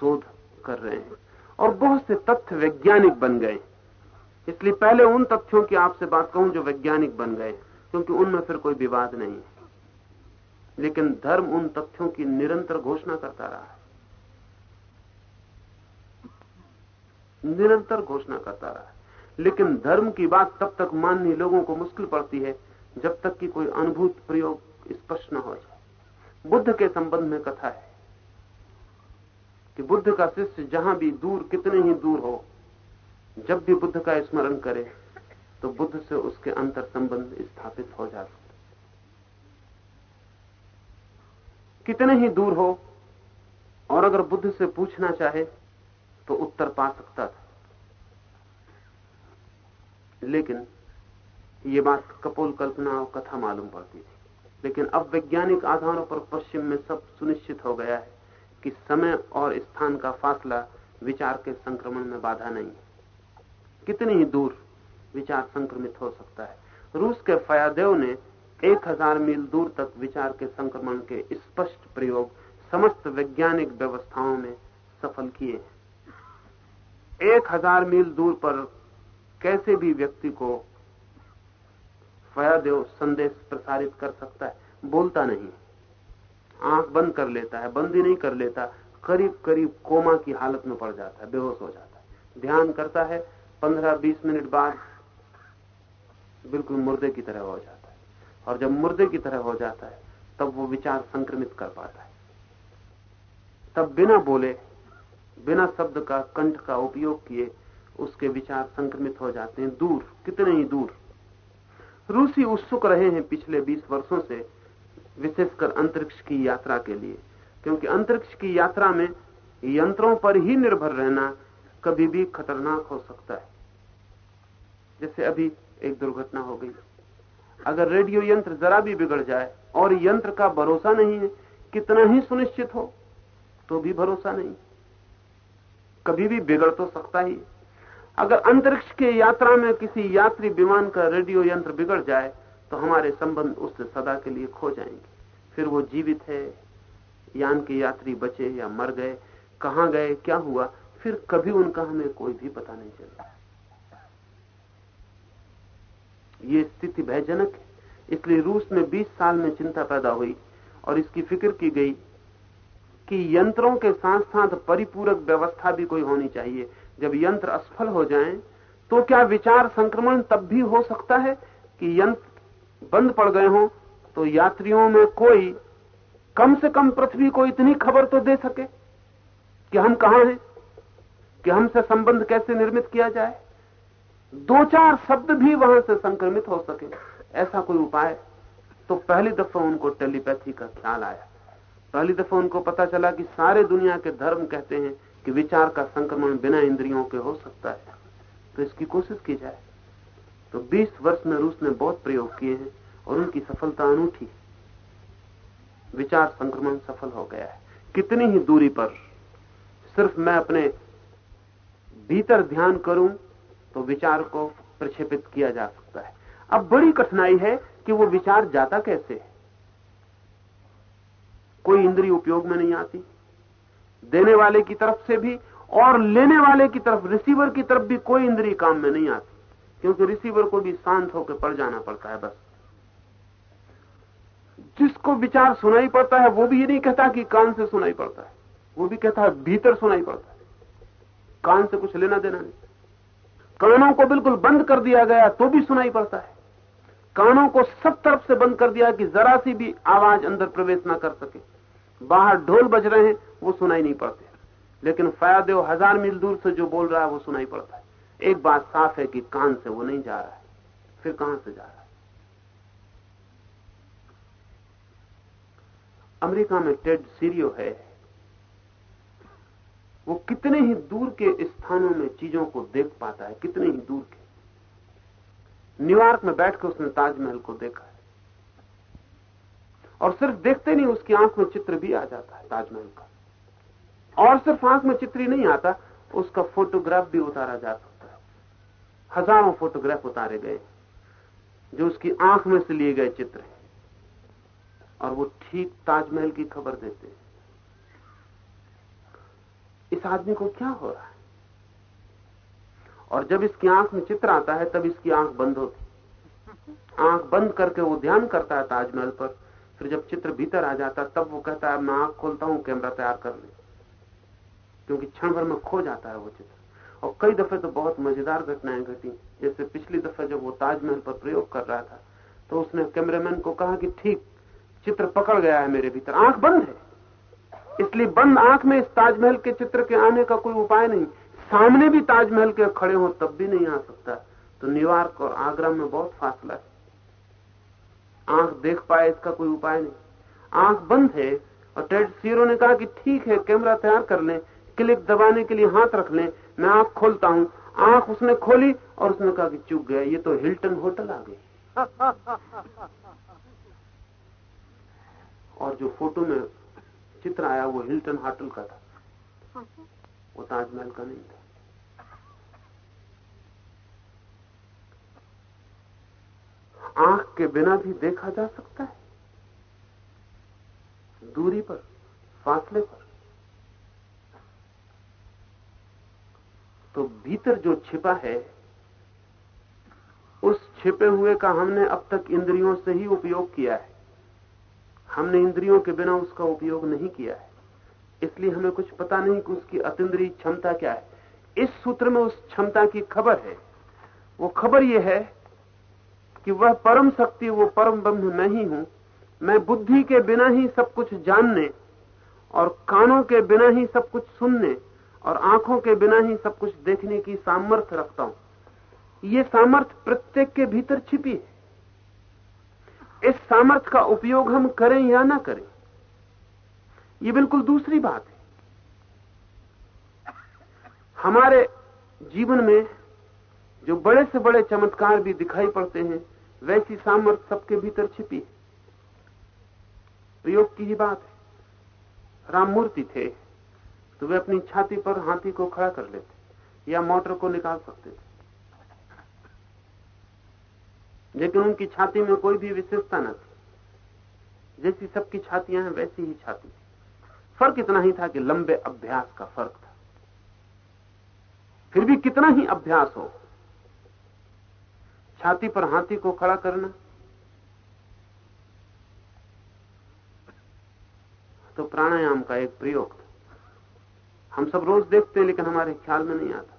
[SPEAKER 1] शोध कर रहे हैं। और बहुत से तथ्य वैज्ञानिक बन गए। इसलिए पहले उन तथ्यों की आपसे बात कहूँ जो वैज्ञानिक बन गए, क्योंकि उनमें फिर कोई विवाद नहीं है। लेकिन धर्म उन तथ्यों की निरंतर घोषणा करता रहा है। निरंतर घोषणा करता रहा है। लेकिन धर्म की बात तब तक माननी लोगों को मुश्किल पड़ती है, जब तक कि कोई अनुभूत प्रयोग स्पष्ट न हो जाए। बुद्ध के संबंध में कथा है कि बुद्ध का शिष्य जहाँ भी दूर, कितने ही दूर हो, जब भी बुद्ध का स्मरण करे तो बुद्ध से उसके अंतर संबंध स्थापित हो जाते कितने ही दूर हो, और अगर बुद्ध से पूछना चाहे तो उत्तर पा सकता था। लेकिन ये बात कपोल कल्पना और कथा मालूम पड़ती थी। लेकिन अब वैज्ञानिक आधारों पर पश्चिम में सब सुनिश्चित हो गया है कि समय और स्थान का फासला विचार के संक्रमण में बाधा नहीं है। कितनी ही दूर विचार संक्रमित हो सकता है। रूस के फयादेव ने एक हज़ार मील दूर तक विचार के संक्रमण के स्पष्ट प्रयोग समस्त वैज्ञानिक व्यवस्थाओं में सफल किए एक हज़ार मील दूर पर कैसे भी व्यक्ति को फयादेव संदेश प्रसारित कर सकता है। बोलता नहीं। आँख बंद कर लेता है, बंद ही नहीं कर लेता। करीब करीब कोमा की हालत में पड़ जाता है, बेहोश हो जाता है। ध्यान करता है, पंद्रह बीस मिनट बाद बिल्कुल मुर्दे की तरह हो जाता है। और जब मुर्दे की तरह हो जाता है, तब वो विचार संक्रमित कर पाता है। तब बिना बोले, बिना शब्द का, कंठ का उपयोग किए उसके विचार संक्रमित हो जाते हैं। दूर, कितने ही दूर। रूसी उत्सुक रहे हैं पिछले 20 वर्षों से, विशेषकर अंतरिक्ष की यात्रा के लिए। क्योंकि अंतरिक्ष की यात्रा में यंत्रों पर ही निर्भर रहना कभी भी खतरनाक हो सकता है। जैसे अभी एक दुर्घटना हो गई। अगर रेडियो यंत्र जरा भी बिगड़ जाए और यंत्र का भरोसा नहीं है, कितना ही सुनिश्चित हो तो भी भरोसा नहीं। कभी भी बिगड़ तो सकता ही। अगर अंतरिक्ष के यात्रा में किसी यात्री विमान का रेडियो यंत्र बिगड़ जाए तो हमारे संबंध उससे सदा के लिए खो जाएँगे। फिर वो जीवित है, यान के यात्री बचे या मर गए, कहाँ गए, क्या हुआ, फिर कभी उनका हमें कोई भी पता नहीं चलता ये स्थिति भयजनक है, इसलिए रूस में 20 साल में चिंता पैदा हुई और इसकी फ़िक्र की गई कि यंत्रों के साथ साथ परिपूरक व्यवस्था भी कोई होनी चाहिए। जब यंत्र असफल हो जाएँ तो क्या विचार संक्रमण तब भी हो सकता है कि यंत्र बंद पड़ गए हों तो यात्रियों में कोई कम से कम पृथ्वी को इतनी खबर तो दे सके कि हम कहाँ हैं, कि हमसे संबंध कैसे निर्मित किया जाए? दो चार शब्द भी वहाँ से संक्रमित हो सके। ऐसा कोई उपाय? तो पहली दफ़ा उनको टेलीपैथी का ख्याल आया। पहली दफ़ा उनको पता चला कि सारे दुनिया के धर्म कहते हैं कि विचार का संक्रमण बिना इंद्रियों के हो सकता है। तो इसकी कोशिश की जाए। तो 20 वर्ष में रूस ने बहुत प्रयोग किए हैं और उनकी सफलता अनूठी विचार संक्रमण सफल हो गया है। कितनी ही दूरी पर सिर्फ़ मैं अपने भीतर ध्यान करूँ तो विचार को प्रक्षेपित किया जा सकता है। अब बड़ी कठिनाई है कि वो विचार जाता कैसे है? कोई इंद्री उपयोग में नहीं आती। देने वाले की तरफ़ से भी और लेने वाले की तरफ़ रिसीवर की तरफ़ भी कोई इंद्रिय काम में नहीं आती। क्योंकि रिसीवर को भी शांत होकर पड़ जाना पड़ता है बस। जिसको विचार सुनाई पड़ता है, वो भी ये नहीं कहता कि कान से सुनाई पड़ता है। वो भी कहता है, भीतर सुनाई पड़ता है। कान से कुछ लेना देना नहीं। कानों को बिल्कुल बंद कर दिया गया तो भी सुनाई पड़ता है। कानों को सब तरफ़ से बंद कर दिया कि जरा सी भी आवाज़ अंदर प्रवेश ना कर सके। बाहर ढोल बज रहे हैं, वो सुनाई नहीं पड़ते। लेकिन फयादेव हज़ार मील दूर से जो बोल रहा है, वो सुनाई पड़ता है। एक बात साफ़ है कि कान से वो नहीं जा रहा है। फिर कहाँ से जा रहा है? अमेरिका में टेड सीरियो है। वो कितने ही दूर के स्थानों में चीज़ों को देख पाता है, कितने ही दूर के। न्यूयॉर्क में बैठकर उसने ताजमहल को देखा है। और सिर्फ़ देखते नहीं, उसकी आँख में चित्र भी आ जाता है ताजमहल का। और सिर्फ़ आँख में चित्र ही नहीं आता, उसका फोटोग्राफ भी उतारा जा सकता है। हज़ारों फोटोग्राफ उतारे गए, जो उसकी आँख में से लिए गए चित्र हैं। और वो ठीक ताजमहल की खबर देते हैं। इस आदमी को क्या हो रहा है? और जब इसकी आँख में चित्र आता है, तब इसकी आँख बंद होती आँख बंद करके वो ध्यान करता है ताजमहल पर। फिर जब चित्र भीतर आ जाता तब वो कहता है मैं आँख खोलता हूँ, कैमरा तैयार कर ले। क्योंकि क्षण भर में खो जाता है वो चित्र। और कई दफे तो बहुत मज़ेदार घटनाएँ घटी। जैसे पिछली दफे जब वो ताजमहल पर प्रयोग कर रहा था तो उसने कैमरामैन को कहा कि, ठीक, चित्र पकड़ गया है मेरे भीतर। आँख बंद है। इसलिए बंद आँख में इस ताजमहल के चित्र के आने का कोई उपाय नहीं। सामने भी ताजमहल के खड़े हो, तब भी नहीं आ सकता। तो न्यूयॉर्क और आगरा में बहुत फासला है। आँख देख पाए, इसका कोई उपाय नहीं। आँख बंद है और टेड सीरो ने कहा कि ठीक है, कैमरा तैयार कर लें, क्लिक दबाने के लिए हाथ रख लें, मैं आँख खोलता हूँ। आँख उसने खोली और उसने कहा कि चुक गया, ये तो हिल्टन होटल आ गई। और जो फ़ोटो में चित्र आया, वो हिल्टन होटल का था। वो ताजमहल का नहीं था। आँख के बिना भी देखा जा सकता है। दूरी पर, फासले पर। तो भीतर जो छिपा है, उस छिपे हुए का हमने अब तक इंद्रियों से ही उपयोग किया है। हमने इंद्रियों के बिना उसका उपयोग नहीं किया है। इसलिए हमें कुछ पता नहीं कि उसकी अतिद्रीय क्षमता क्या है। इस सूत्र में उस क्षमता की खबर है। वो खबर यह है कि वह परम शक्ति, वो परम ब्रह्म मैं ही हूँ। मैं बुद्धि के बिना ही सब कुछ जानने और कानों के बिना ही सब कुछ सुनने और आँखों के बिना ही सब कुछ देखने की सामर्थ्य रखता हूँ। ये सामर्थ्य प्रत्येक के भीतर छिपी है। इस सामर्थ्य का उपयोग हम करें या ना करें, ये बिल्कुल दूसरी बात है। हमारे जीवन में जो बड़े से बड़े चमत्कार भी दिखाई पड़ते हैं वैसी सामर्थ सबके भीतर छिपी है। प्रयोग की ही बात है। राम मूर्ति थे तो वे अपनी छाती पर हाथी को खड़ा कर लेते या मोटर को निकाल सकते थे। लेकिन उनकी छाती में कोई भी विशेषता न थी। जैसी सबकी छातियाँ हैं, वैसी ही छाती फ़र्क इतना ही था कि लंबे अभ्यास का फ़र्क था। फिर भी कितना ही अभ्यास हो छाती पर हाथी को खड़ा करना। तो प्राणायाम का एक प्रयोग था। हम सब रोज देखते हैं, लेकिन हमारे ख्याल में नहीं आता।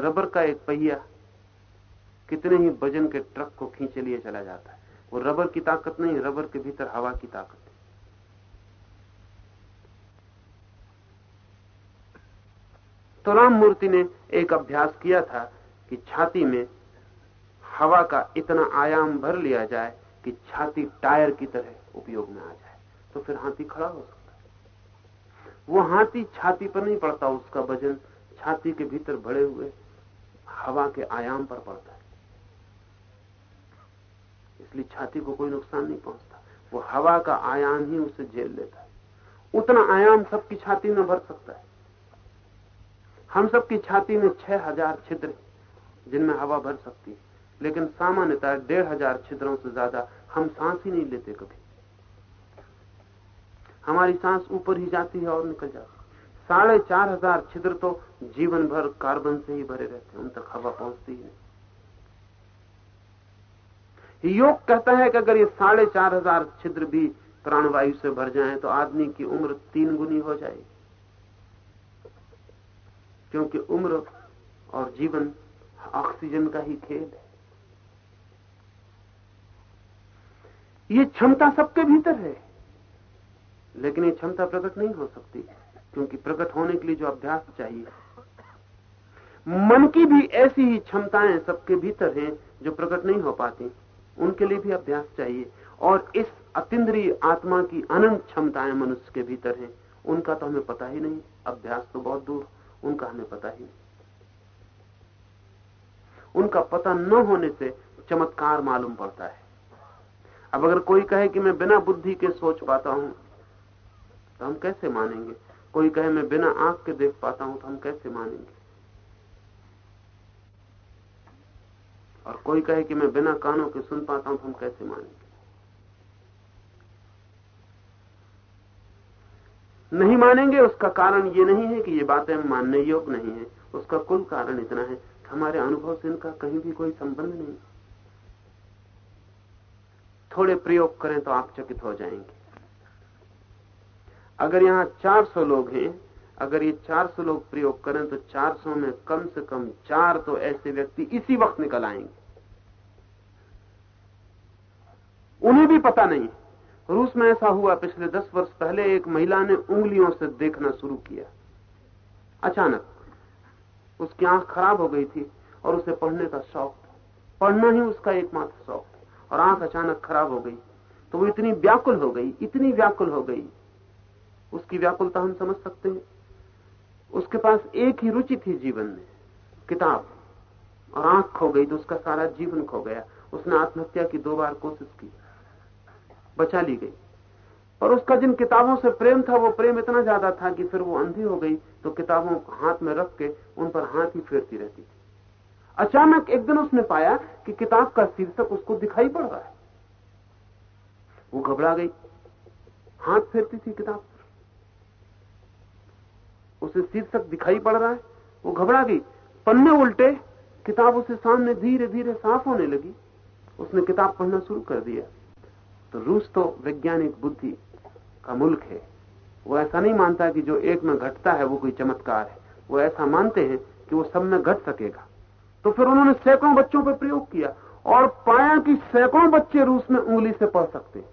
[SPEAKER 1] रबर का एक पहिया कितने ही वज़न के ट्रक को खींचे लिए चला जाता है। वो रबर की ताकत नहीं, रबर के भीतर हवा की ताकत है। तो राम मूर्ति ने एक अभ्यास किया था कि छाती में हवा का इतना आयाम भर लिया जाए कि छाती टायर की तरह उपयोग में आ जाए। तो फिर हाथी खड़ा हो सकता है। वो हाथी छाती पर नहीं पड़ता, उसका वज़न छाती के भीतर भरे हुए हवा के आयाम पर पड़ता है। इसलिए छाती को कोई नुकसान नहीं पहुँचता। वो हवा का आयाम ही उसे झेल लेता है। उतना आयाम सबकी छाती में भर सकता है। हम सबकी छाती में छह हज़ार छिद्र जिनमें हवा भर सकती है। लेकिन सामान्यतः डेढ़ हज़ार छिद्रों से ज़्यादा हम सांस ही नहीं लेते कभी। हमारी सांस ऊपर ही जाती है और निकल जाती है। साढ़े चार हज़ार छिद्र तो जीवन भर कार्बन से ही भरे रहते हैं, उन तक हवा पहुँचती ही नहीं। योग कहता है कि अगर ये साढ़े चार हज़ार छिद्र भी प्राणवायु से भर जाए तो आदमी की उम्र तीन गुनी हो जाएगी। क्योंकि उम्र और जीवन ऑक्सीजन का ही खेल है। ये क्षमता सबके भीतर है। लेकिन ये क्षमता प्रकट नहीं हो सकती, क्योंकि प्रकट होने के लिए जो अभ्यास चाहिए। मन की भी ऐसी ही क्षमताएँ सबके भीतर हैं जो प्रकट नहीं हो पाती। उनके लिए भी अभ्यास चाहिए। और इस अतिद्रीय आत्मा की अनंत क्षमताएँ मनुष्य के भीतर हैं। उनका तो हमें पता ही नहीं। अभ्यास तो बहुत दूर। उनका हमें पता ही नहीं। उनका पता न होने से चमत्कार मालूम पड़ता है। अब अगर कोई कहे कि मैं बिना बुद्धि के सोच पाता हूँ तो हम कैसे मानेंगे? कोई कहे मैं बिना आँख के देख पाता हूँ तो हम कैसे मानेंगे? और कोई कहे कि मैं बिना कानों के सुन पाता हूँ तो हम कैसे मानेंगे? नहीं मानेंगे, उसका कारण ये नहीं है कि ये बातें मानने योग्य नहीं है। उसका कुल कारण इतना है हमारे अनुभव से इनका कहीं भी कोई संबंध नहीं। थोड़े प्रयोग करें तो आप चकित हो जाएँगे। अगर यहाँ 400 लोग हैं, अगर ये 400 लोग प्रयोग करें तो 400 में कम से कम चार तो ऐसे व्यक्ति इसी वक्त निकल आएँगे। उन्हें भी पता नहीं। रूस में ऐसा हुआ पिछले दस वर्ष पहले एक महिला ने उंगलियों से देखना शुरू किया। अचानक। उसकी आँख खराब हो गई थी और उसे पढ़ने का शौक था। पढ़ना ही उसका एकमात्र शौक था और आँख अचानक खराब हो गई। तो वो इतनी व्याकुल हो गई, इतनी व्याकुल हो गई। उसकी व्याकुलता हम समझ सकते हैं। उसके पास एक ही रुचि थी जीवन में, किताब। और आँख खो गई तो उसका सारा जीवन खो गया। उसने आत्महत्या की दो बार कोशिश की, बचा ली गई। और उसका जिन किताबों से प्रेम था, वो प्रेम इतना ज़्यादा था कि फिर वो अंधी हो गई तो किताबों हाथ में रख के उन पर हाथ ही फेरती रहती थी। अचानक एक दिन उसने पाया कि किताब का शीर्षक उसको दिखाई पड़ रहा है। वो घबरा गई। हाथ फेरती थी किताब उसे शीर्षक दिखाई पड़ रहा है। वो घबरा गई। पन्ने उल्टे, किताब उसे सामने धीरे धीरे साफ़ होने लगी। उसने किताब पढ़ना शुरू कर दिया। तो रूस तो वैज्ञानिक बुद्धि का मुल्क है। वो ऐसा नहीं मानता कि जो एक में घटता है वो कोई चमत्कार है। वो ऐसा मानते हैं कि वो सब में घट सकेगा। तो फिर उन्होंने सैकड़ों बच्चों पर प्रयोग किया और पाया कि सैकड़ों बच्चे रूस में उंगली से पढ़ सकते हैं।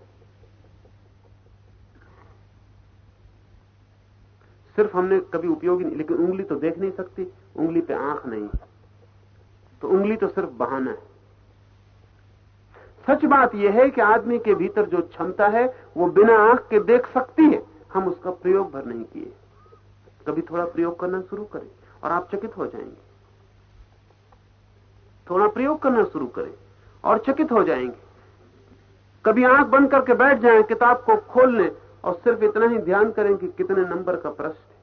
[SPEAKER 1] सिर्फ़ हमने कभी उपयोग नहीं, लेकिन उंगली तो देख नहीं सकती, उंगली पे आँख नहीं तो उंगली तो सिर्फ़ बहाना है। सच बात यह है कि आदमी के भीतर जो क्षमता है, वो बिना आँख के देख सकती है। हम उसका प्रयोग भर नहीं किए। कभी थोड़ा प्रयोग करना शुरू करें और आप चकित हो जाएँगे। थोड़ा प्रयोग करना शुरू करें और चकित हो जाएँगे। कभी आँख बंद करके बैठ जाएँ, किताब को खोल लें और सिर्फ़ इतना ही ध्यान करें कि कितने नंबर का प्रश्न है।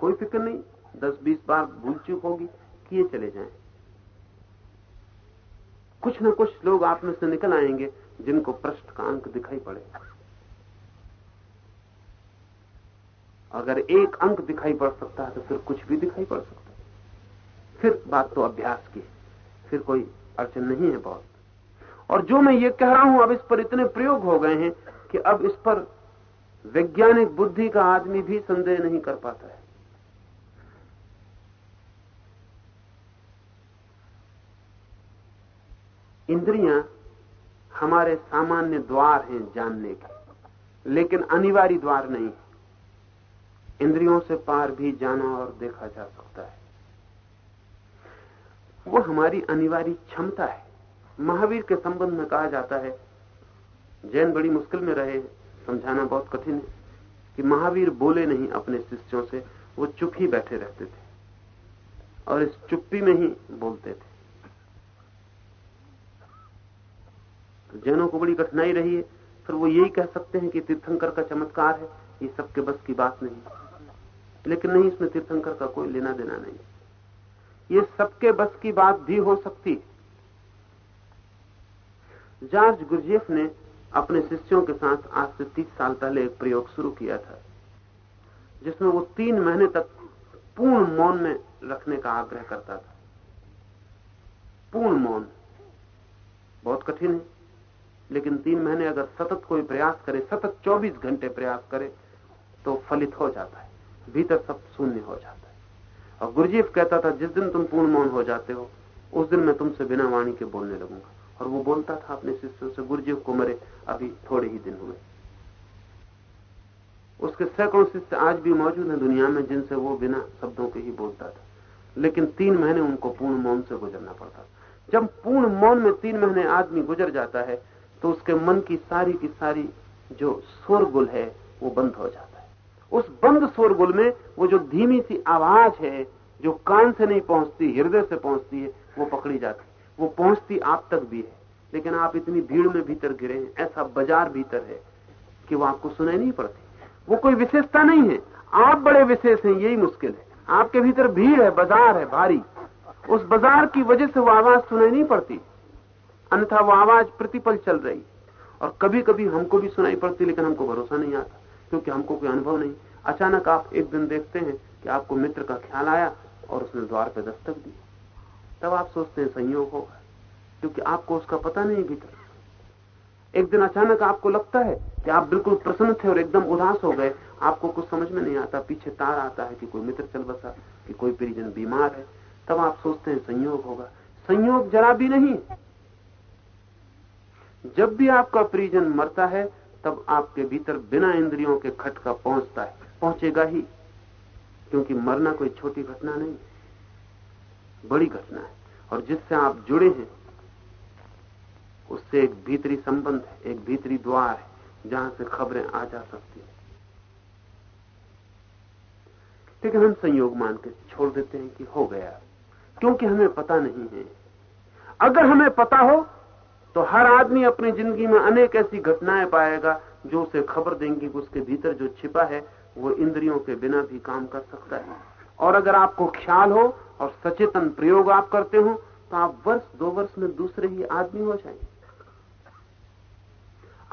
[SPEAKER 1] कोई फ़िक्र नहीं, दस बीस बार भूल चूक होगी, किए चले जाएँ। कुछ न कुछ लोग आप में से निकल आएँगे जिनको पृष्ठ का अंक दिखाई पड़ेगा अगर एक अंक दिखाई पड़ सकता है तो फिर कुछ भी दिखाई पड़ सकता है। फिर बात तो अभ्यास की फिर कोई अड़चन नहीं है बहुत। और जो मैं ये कह रहा हूँ, अब इस पर इतने प्रयोग हो गए हैं कि अब इस पर वैज्ञानिक बुद्धि का आदमी भी संदेह नहीं कर पाता है। इंद्रियाँ हमारे सामान्य द्वार हैं जानने के, लेकिन अनिवार्य द्वार नहीं इंद्रियों से पार भी जाना और देखा जा सकता है। वो हमारी अनिवार्य क्षमता है। महावीर के संबंध में कहा जाता है, जैन बड़ी मुश्किल में रहे, समझाना बहुत कठिन है, कि महावीर बोले नहीं अपने शिष्यों से, वो चुप ही बैठे रहते थे और इस चुप्पी में ही बोलते थे। जैनों को बड़ी कठिनाई रही है। फिर वो यही कह सकते हैं कि तीर्थंकर का चमत्कार है, ये सबके बस की बात नहीं। लेकिन नहीं, इसमें तीर्थंकर का कोई लेना देना नहीं। ये सबके बस की बात भी हो सकती। जॉर्ज गुरजेफ ने अपने शिष्यों के साथ आज से तीस साल पहले एक प्रयोग शुरू किया था, जिसमें वो तीन महीने तक पूर्ण मौन में रखने का आग्रह करता था। पूर्ण मौन। बहुत कठिन है। लेकिन तीन महीने अगर सतत कोई प्रयास करे, सतत 24 घंटे प्रयास करे तो फलित हो जाता है। भीतर सब शून्य हो जाता है। और गुरुजीफ कहता था, जिस दिन तुम पूर्ण मौन हो जाते हो, उस दिन मैं तुमसे बिना वाणी के बोलने लगूँगा। और वो बोलता था अपने शिष्यों से गुरुजीव को मरे, अभी थोड़े ही दिन हुए। उसके सैकड़ों शिष्य आज भी मौजूद हैं दुनिया में, जिनसे वो बिना शब्दों के ही बोलता था। लेकिन तीन महीने उनको पूर्ण मौन से गुजरना पड़ता जब पूर्ण मौन में तीन महीने आदमी गुजर जाता है तो उसके मन की सारी की सारी जो शोरगुल है, वो बंद हो जाता है। उस बंद शोरगुल में वो जो धीमी सी आवाज़ है, जो कान से नहीं पहुँचती, हृदय से पहुँचती है, वो पकड़ी जाती वो पहुँचती आप तक भी है। लेकिन आप इतनी भीड़ में भीतर गिरे हैं, ऐसा बाज़ार भीतर है कि वो आपको सुनाई नहीं पड़ती। वो कोई विशेषता नहीं है। आप बड़े विशेष हैं, यही मुश्किल है। आपके भीतर भीड़ है, बाज़ार है, भारी। उस बाज़ार की वजह से वो आवाज़ सुनाई नहीं पड़ती। अन्यथा वो आवाज़ प्रतिपल चल रही। और कभी कभी हमको भी सुनाई पड़ती, लेकिन हमको भरोसा नहीं आता, क्योंकि हमको कोई अनुभव नहीं। अचानक आप एक दिन देखते हैं कि आपको मित्र का ख्याल आया और उसने द्वार पर दस्तक दी तब आप सोचते हैं संयोग होगा, क्योंकि आपको उसका पता नहीं भीतर। एक दिन अचानक आपको लगता है कि आप बिल्कुल प्रसन्न थे और एकदम उदास हो गए। आपको कुछ समझ में नहीं आता, पीछे तार आता है कि कोई मित्र चल बसा, कि कोई परिजन बीमार है। तब आप सोचते हैं संयोग होगा। संयोग जरा भी नहीं जब भी आपका परिजन मरता है, तब आपके भीतर बिना इंद्रियों के खटका पहुँचता है। पहुंचेगा ही, क्योंकि मरना कोई छोटी घटना नहीं, बड़ी घटना है। और जिससे आप जुड़े हैं, उससे एक भीतरी संबंध है, एक भीतरी द्वार है, जहाँ से खबरें आ जा सकती है। लेकिन हम संयोग मान के छोड़ देते हैं कि हो गया। क्योंकि हमें पता नहीं है। अगर हमें पता हो तो हर आदमी अपनी ज़िंदगी में अनेक ऐसी घटनाएँ पाएगा, जो उसे खबर देंगी कि उसके भीतर जो छिपा है, वो इंद्रियों के बिना भी काम कर सकता है। और अगर आपको ख्याल हो और सचेतन प्रयोग आप करते हो तो आप वर्ष दो वर्ष में दूसरे ही आदमी हो जाएँगे।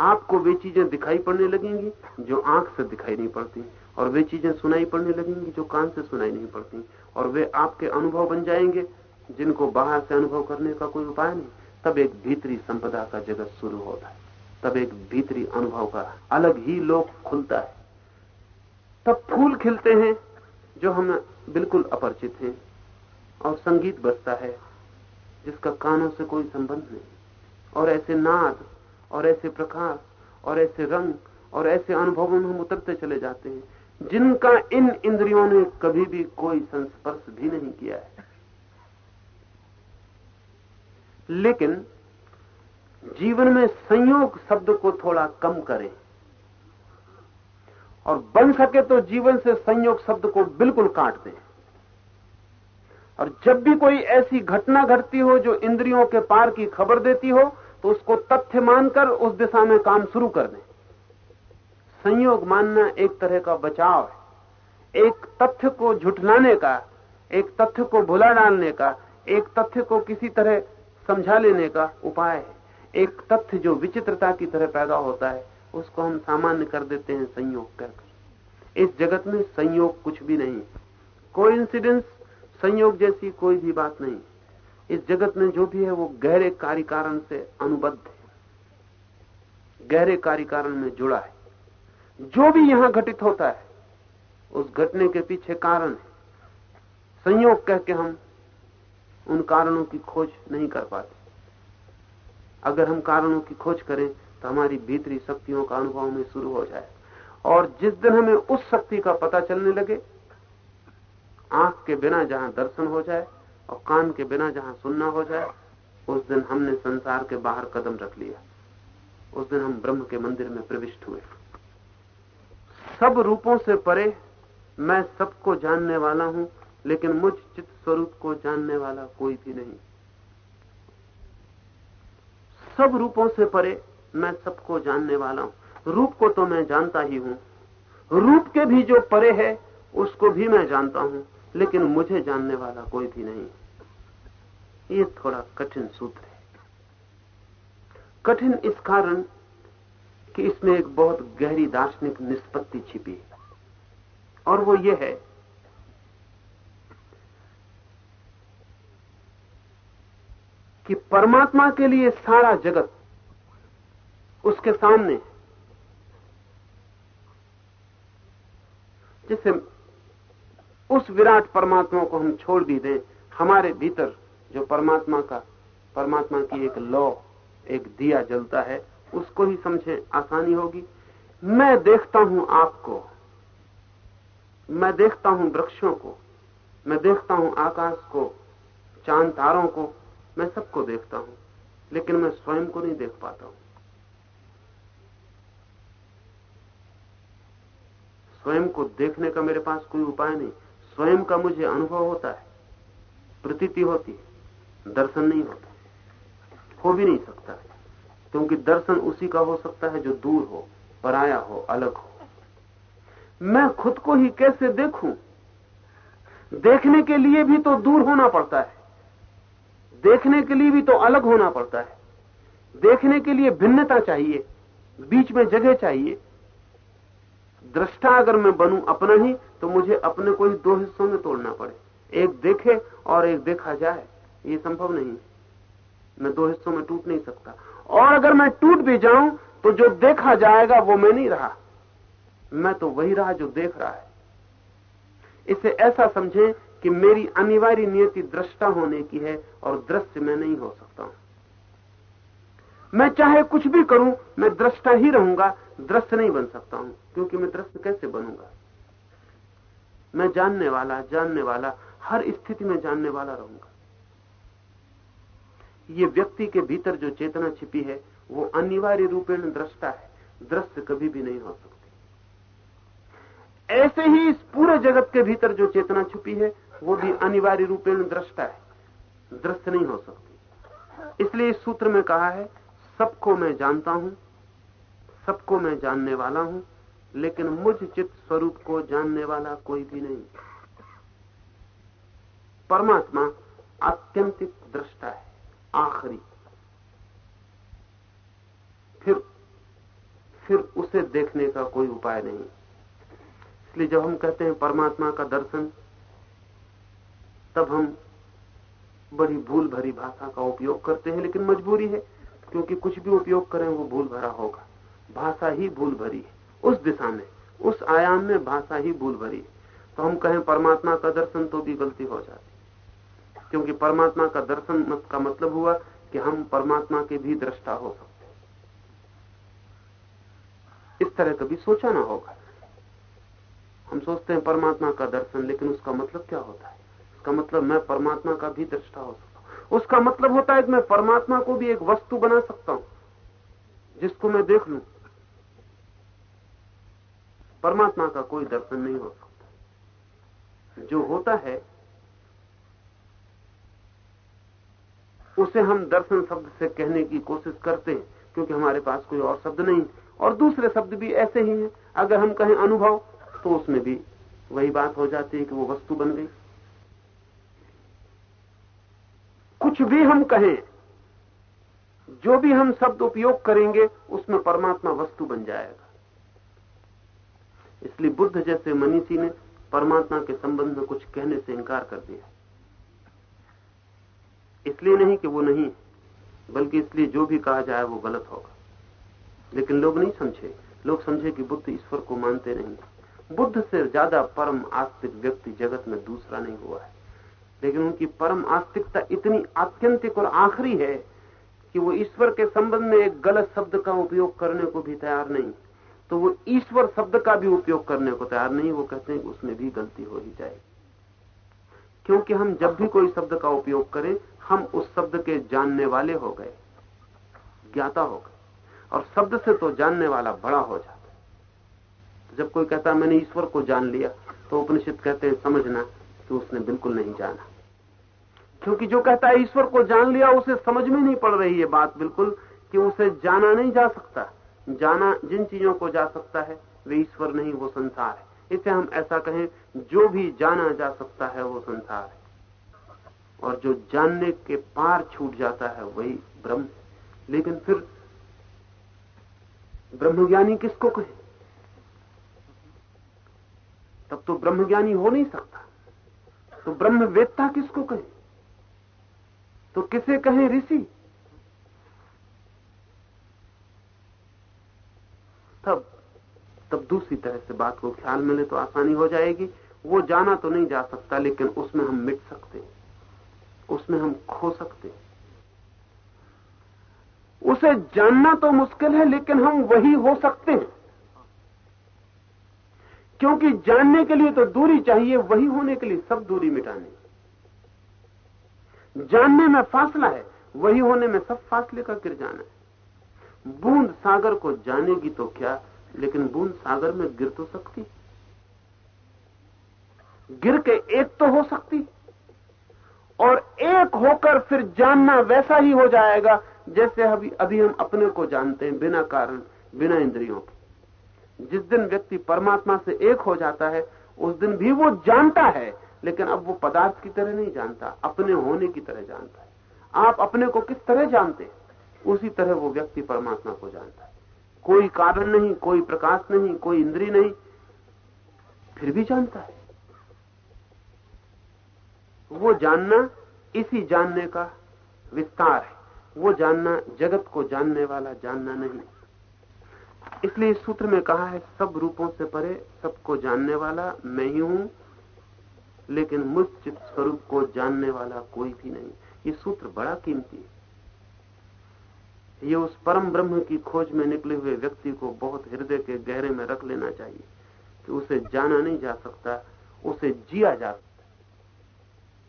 [SPEAKER 1] आपको वे चीज़ें दिखाई पड़ने लगेंगी, जो आँख से दिखाई नहीं पड़ती, और वे चीज़ें सुनाई पड़ने लगेंगी, जो कान से सुनाई नहीं पड़ती, और वे आपके अनुभव बन जाएँगे, जिनको बाहर से अनुभव करने का कोई उपाय नहीं। तब एक भीतरी संपदा का जगत शुरू होता है। तब एक भीतरी अनुभव का अलग ही लोक खुलता है। तब फूल खिलते हैं जो हम बिल्कुल अपरिचित हैं और संगीत बजता है, जिसका कानों से कोई संबंध नहीं। और ऐसे नाद, और ऐसे प्रकाश, और ऐसे रंग, और ऐसे अनुभवों में हम उतरते चले जाते हैं, जिनका इन इंद्रियों ने कभी भी कोई संस्पर्श भी नहीं किया है। लेकिन जीवन में संयोग शब्द को थोड़ा कम करें। और बन सके तो जीवन से संयोग शब्द को बिल्कुल काट दें। और जब भी कोई ऐसी घटना घटती हो जो इंद्रियों के पार की खबर देती हो तो उसको तथ्य मानकर उस दिशा में काम शुरू कर दें। संयोग मानना एक तरह का बचाव है। एक तथ्य को झुठलाने का, एक तथ्य को भुला डालने का, एक तथ्य को किसी तरह समझा लेने का उपाय है। एक तथ्य जो विचित्रता की तरह पैदा होता है, उसको हम सामान्य कर देते हैं संयोग कहकर इस जगत में संयोग कुछ भी नहीं कोई इंसिडेंस संयोग जैसी कोई भी बात नहीं। इस जगत में जो भी है, वो गहरे कार्य कारण से अनुबद्ध है। गहरे कार्य कारण में जुड़ा है। जो भी यहाँ घटित होता है, उस घटने के पीछे कारण है। संयोग कह के हम उन कारणों की खोज नहीं कर पाते। अगर हम कारणों की खोज करें तो हमारी भीतरी शक्तियों का अनुभव में शुरू हो जाए। और जिस दिन हमें उस शक्ति का पता चलने लगे, आँख के बिना जहाँ दर्शन हो जाए और कान के बिना जहाँ सुनना हो जाए, उस दिन हमने संसार के बाहर कदम रख लिया। उस दिन हम ब्रह्म के मंदिर में प्रविष्ट हुए। सब रूपों से परे मैं सबको जानने वाला हूँ लेकिन मुझ चित्त स्वरूप को जानने वाला कोई भी नहीं। सब रूपों से परे मैं सबको जानने वाला हूँ। रूप को तो मैं जानता ही हूँ। रूप के भी जो परे है, उसको भी मैं जानता हूँ, लेकिन मुझे जानने वाला कोई भी नहीं। ये थोड़ा कठिन सूत्र है। कठिन इस कारण कि इसमें एक बहुत गहरी दार्शनिक निष्पत्ति छिपी है। और वो ये है कि परमात्मा के लिए सारा जगत उसके सामने जिसे उस विराट परमात्मा को हम छोड़ भी दें, हमारे भीतर जो परमात्मा का, परमात्मा की एक लौ, एक दिया जलता है, उसको ही समझे, आसानी होगी। मैं देखता हूँ आपको, मैं देखता हूँ वृक्षों को, मैं देखता हूँ आकाश को, चाँद तारों को मैं सबको देखता हूँ, लेकिन मैं स्वयं को नहीं देख पाता हूँ। स्वयं को देखने का मेरे पास कोई उपाय नहीं। स्वयं का मुझे अनुभव होता है, प्रतीति होती है, दर्शन नहीं होता हो भी नहीं सकता क्योंकि दर्शन उसी का हो सकता है जो दूर हो, पराया हो, अलग हो। मैं खुद को ही कैसे देखूँ? देखने के लिए भी तो दूर होना पड़ता है। देखने के लिए भी तो अलग होना पड़ता है। देखने के लिए भिन्नता चाहिए, बीच में जगह चाहिए। दृष्टा अगर मैं बनूं अपना ही तो मुझे अपने को ही दो हिस्सों में तोड़ना पड़े। एक देखे और एक देखा जाए, ये संभव नहीं मैं दो हिस्सों में टूट नहीं सकता। और अगर मैं टूट भी जाऊँ तो जो देखा जाएगा, वो मैं नहीं रहा। मैं तो वही रहा जो देख रहा है। इसे ऐसा समझें कि मेरी अनिवार्य नियति दृष्टा होने की है और दृश्य में नहीं हो सकता हूँ। मैं चाहे कुछ भी करूँ, मैं दृष्टा ही रहूँगा दृश्य नहीं बन सकता हूँ, क्योंकि मैं दृश्य कैसे बनूँगा? मैं जानने वाला जानने वाला, हर स्थिति में जानने वाला रहूँगा। ये व्यक्ति के भीतर जो चेतना छिपी है, वो अनिवार्य रूपेण दृष्टा है दृश्य कभी भी नहीं हो सकती। ऐसे ही इस पूरे जगत के भीतर जो चेतना छुपी है वो भी अनिवार्य रूपेण दृष्टा है। दृश्य नहीं हो सकती। इसलिए इस सूत्र में कहा है, सबको मैं जानता हूँ, सबको मैं जानने वाला हूँ, लेकिन मुझ चित्त स्वरूप को जानने वाला कोई भी नहीं। परमात्मा आत्यंतिक दृष्टा है, आखिरी। फिर फिर उसे देखने का कोई उपाय नहीं। इसलिए जब हम कहते हैं परमात्मा का दर्शन तब हम बड़ी भूल भरी भाषा का उपयोग करते हैं, लेकिन मजबूरी है, क्योंकि कुछ भी उपयोग करें, वो भूल भरा होगा। भाषा ही भूल भरी है। उस दिशा में, उस आयाम में भाषा ही भूल भरी है। तो हम कहें, परमात्मा का दर्शन तो भी गलती हो जाती क्योंकि परमात्मा का दर्शन मत का मतलब हुआ कि हम परमात्मा के भी दृष्टा हो सकते इस तरह कभी सोचा ना होगा। हम सोचते हैं, परमात्मा का दर्शन, लेकिन उसका मतलब क्या होता है? उसका मतलब मैं परमात्मा का भी दृष्टा हो सकता हूँ। उसका मतलब होता है कि मैं परमात्मा को भी एक वस्तु बना सकता हूँ। जिसको मैं देख लू, परमात्मा का कोई दर्शन नहीं हो सकता। जो होता है, उसे हम दर्शन शब्द से कहने की कोशिश करते हैं, क्योंकि हमारे पास कोई और शब्द नहीं और दूसरे शब्द भी ऐसे ही हैं। अगर हम कहें अनुभव तो उसमें भी वही बात हो जाती है कि वो वस्तु बन गई। कुछ भी हम कहें, जो भी हम शब्द उपयोग करेंगे, उसमें परमात्मा वस्तु बन जाएगा। इसलिए बुद्ध जैसे मनीषी ने परमात्मा के संबंध में कुछ कहने से इंकार कर दिया। इसलिए नहीं कि वो नहीं, बल्कि इसलिए जो भी कहा जाए वो गलत होगा। लेकिन लोग नहीं समझे। लोग समझे कि बुद्ध ईश्वर को मानते नहीं। बुद्ध से ज़्यादा परम आस्तिक व्यक्ति जगत में दूसरा नहीं हुआ है। लेकिन उनकी परम आस्तिकता इतनी आत्यंतिक और आखिरी है कि वो ईश्वर के संबंध में एक गलत शब्द का उपयोग करने को भी तैयार नहीं। तो वो ईश्वर शब्द का भी उपयोग करने को तैयार नहीं, वो कहते हैं उसमें भी गलती हो ही जाएगी। क्योंकि हम जब भी कोई शब्द का उपयोग करें, हम उस शब्द के जानने वाले हो गए, ज्ञाता हो गए, और शब्द से तो जानने वाला बड़ा हो जाता है। जब कोई कहता मैंने ईश्वर को जान लिया तो उपनिषद कहते हैं, समझना कि उसने बिल्कुल नहीं जाना। क्योंकि जो कहता है ईश्वर को जान लिया, उसे समझ में नहीं पड़ रही है बात बिल्कुल कि उसे जाना नहीं जा सकता। जाना जिन चीज़ों को जा सकता है, वे ईश्वर नहीं, वो संसार है। इसे हम ऐसा कहें, जो भी जाना जा सकता है, वो संसार है। और जो जानने के पार छूट जाता है, वही ब्रह्म लेकिन फिर ब्रह्मज्ञानी किसको कहे? तब तो ब्रह्मज्ञानी हो नहीं सकता। तो ब्रह्म वेदता किसको कहे? तो किसे कहें ऋषि? तब तब दूसरी तरह से बात को ख्याल मिले तो आसानी हो जाएगी। वो जाना तो नहीं जा सकता, लेकिन उसमें हम मिट सकते उसमें हम खो सकते उसे जानना तो मुश्किल है, लेकिन हम वही हो सकते हैं। क्योंकि जानने के लिए तो दूरी चाहिए, वही होने के लिए सब दूरी मिटाने। जानने में फासला है, वही होने में सब फासले का गिर जाना है। बूंद सागर को जानेगी तो क्या, लेकिन बूंद सागर में गिर तो सकती। गिर के एक तो हो सकती, और एक होकर फिर जानना वैसा ही हो जाएगा, जैसे अभी अभी हम अपने को जानते हैं, बिना कारण, बिना इंद्रियों के। जिस दिन व्यक्ति परमात्मा से एक हो जाता है, उस दिन भी वो जानता है लेकिन अब वो पदार्थ की तरह नहीं जानता, अपने होने की तरह जानता है। आप अपने को किस तरह जानते उसी तरह वो व्यक्ति परमात्मा को जानता है। कोई कारण नहीं, कोई प्रकाश नहीं, कोई इंद्री नहीं, फिर भी जानता है। वो जानना इसी जानने का विस्तार है। वो जानना जगत को जानने वाला जानना नहीं। इसलिए इस सूत्र में कहा है, सब रूपों से परे सबको जानने वाला मैं ही हूँ लेकिन मुझ चित स्वरूप को जानने वाला कोई भी नहीं। ये सूत्र बड़ा कीमती है। ये उस परम ब्रह्म की खोज में निकले हुए व्यक्ति को बहुत हृदय के गहरे में रख लेना चाहिए कि उसे जाना नहीं जा सकता, उसे जिया जा सकता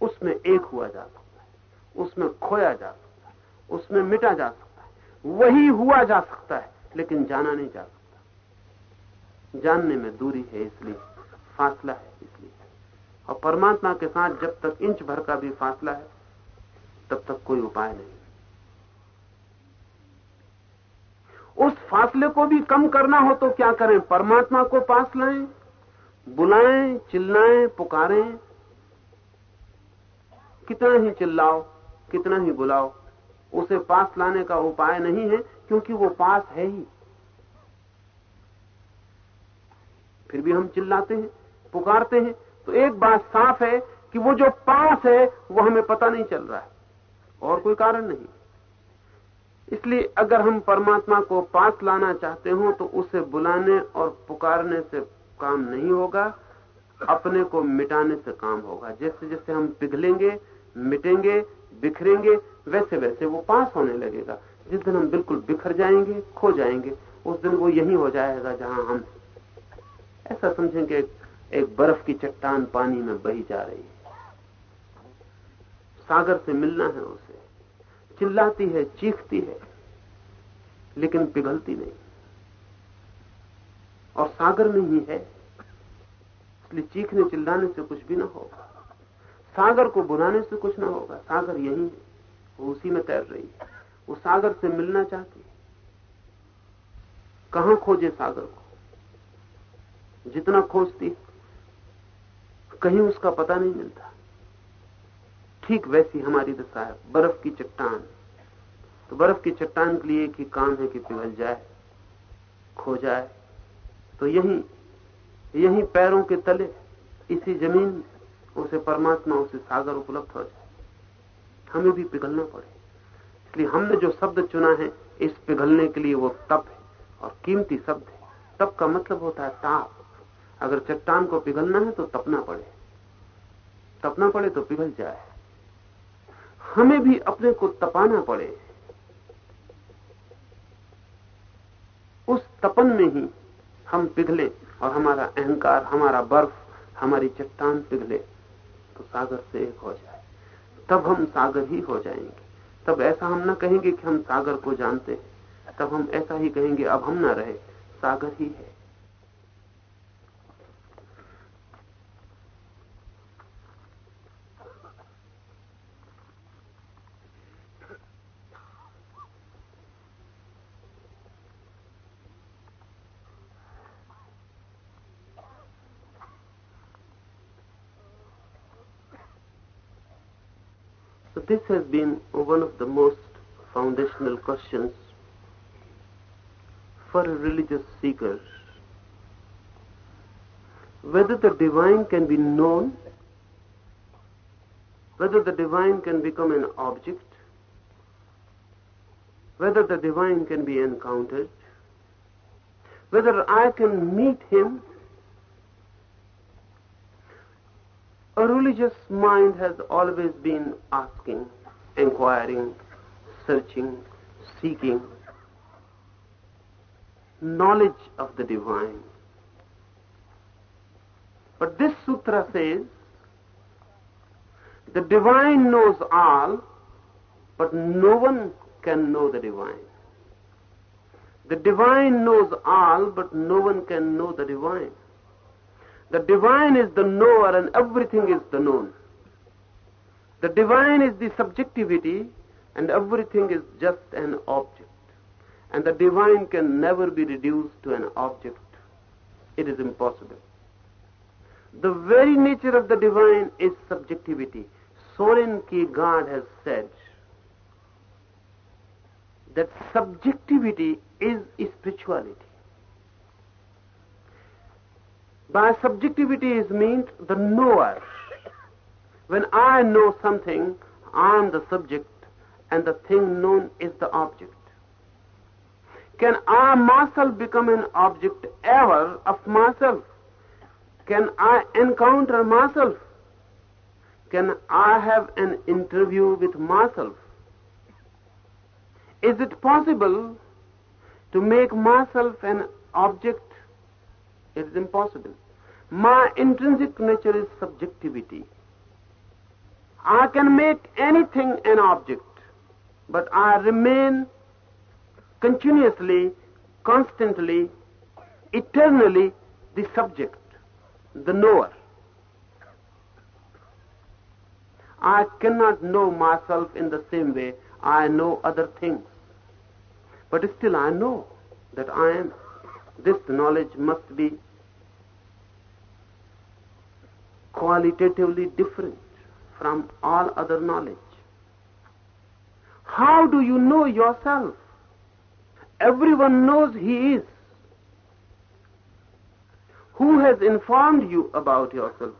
[SPEAKER 1] उसमें एक हुआ जा सकता है, उसमें खोया जा सकता है, उसमें मिटा जा सकता है, वही हुआ जा सकता है, लेकिन जाना नहीं जा सकता। जानने में दूरी है, इसलिए फासला है। और परमात्मा के साथ जब तक इंच भर का भी फासला है, तब तक कोई उपाय नहीं। उस फासले को भी कम करना हो तो क्या करें? परमात्मा को पास लाएँ, बुलाएँ, चिल्लाएँ, पुकारें। कितना ही चिल्लाओ, कितना ही बुलाओ, उसे पास लाने का उपाय नहीं है, क्योंकि वो पास है ही। फिर भी हम चिल्लाते हैं, पुकारते हैं तो एक बात साफ़ है कि वो जो पास है, वो हमें पता नहीं चल रहा है। और कोई कारण नहीं। इसलिए अगर हम परमात्मा को पास लाना चाहते हो तो उसे बुलाने और पुकारने से काम नहीं होगा, अपने को मिटाने से काम होगा। जैसे जैसे हम पिघलेंगे, मिटेंगे, बिखरेंगे, वैसे वैसे वो पास होने लगेगा। जिस दिन हम बिल्कुल बिखर जाएँगे, खो जाएँगे, उस दिन वो यही हो जाएगा जहाँ हम ऐसा समझेंगे एक बर्फ़ की चट्टान पानी में बही जा रही है। सागर से मिलना है उसे। चिल्लाती है, चीखती है, लेकिन पिघलती नहीं। और सागर में ही है, इसलिए चीखने, चिल्लाने से कुछ भी ना होगा। सागर को बुलाने से कुछ ना होगा। सागर यही है, वो उसी में तैर रही है। वो सागर से मिलना चाहती है। कहाँ खोजे सागर को? जितना खोजती कहीं उसका पता नहीं मिलता। ठीक वैसी हमारी दशा है, बर्फ़ की चट्टान। तो बर्फ़ की चट्टान के लिए एक ही काम है कि पिघल जाए, खो जाए। तो यही यही पैरों के तले, इसी ज़मीन उसे परमात्मा, उसे सागर उपलब्ध हो जाए। हमें भी पिघलना पड़े। इसलिए हमने जो शब्द चुना है, इस पिघलने के लिए वो तप है, और कीमती शब्द है। तप का मतलब होता है ताप। अगर चट्टान को पिघलना है तो तपना पड़े। तपना पड़े तो पिघल जाए। हमें भी अपने को तपाना पड़े। उस तपन में ही हम पिघले और हमारा अहंकार, हमारा बर्फ़, हमारी चट्टान पिघले तो सागर से एक हो जाए। तब हम सागर ही हो जाएँगे। तब ऐसा हम ना कहेंगे कि हम सागर को जानते हैं। तब हम ऐसा ही कहेंगे, अब हम ना रहे, सागर ही है। This has been one of the most foundational questions for a religious seeker. Whether the divine can be known, whether the divine can become an object, whether the divine can be encountered, whether I can meet him A religious mind has always been asking, inquiring, searching, seeking knowledge of the divine. But this sutra says the divine knows all, but no one can know the divine. The divine knows all, but no one can know the divine. The divine is the knower and everything is the known. The divine is the subjectivity and everything is just an object. And the divine can never be reduced to an object. It is impossible. The very nature of the divine is subjectivity. Soren Kierkegaard has said that subjectivity is spirituality. By subjectivity is meant the knower. When I know something, I am the subject and the thing known is the object. Can I myself become an object ever of myself? Can I encounter myself? Can I have an interview with myself? Is it possible to make myself an object? It is impossible. My intrinsic nature is subjectivity. I can make anything an object, but I remain continuously, constantly, eternally the subject, the knower. I cannot know myself in the same way I know other things. But still I know that I am. This knowledge must be qualitatively different from all other knowledge. How do you know yourself? Everyone knows he is. Who has informed you about yourself?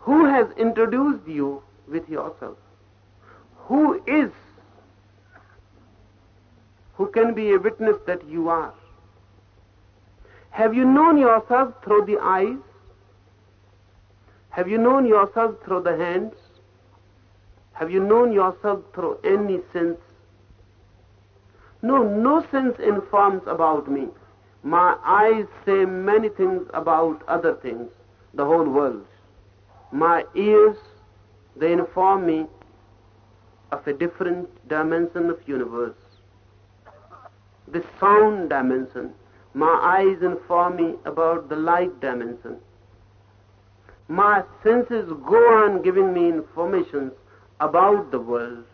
[SPEAKER 1] Who has introduced you with yourself? Who is? Who can be a witness that you are? Have you known yourself through the eyes? Have you known yourself through the hands? Have you known yourself through any sense? No, no sense informs about me. My eyes say many things about other things, the whole world. My ears, they inform me of a different dimension of universe. The sound dimension. My eyes inform me about the light dimension. My senses go on giving me informations about the world,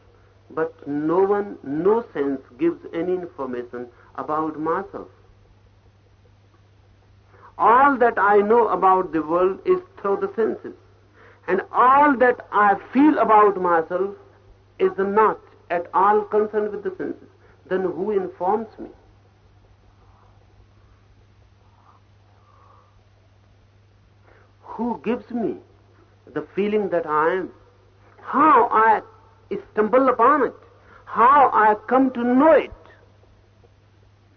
[SPEAKER 1] but no one, no sense gives any information about myself. All that I know about the world is through the senses. And all that I feel about myself is not at all concerned with the senses. Then who informs me? Who gives me the feeling that I am? How I stumble upon it? How I come to know it?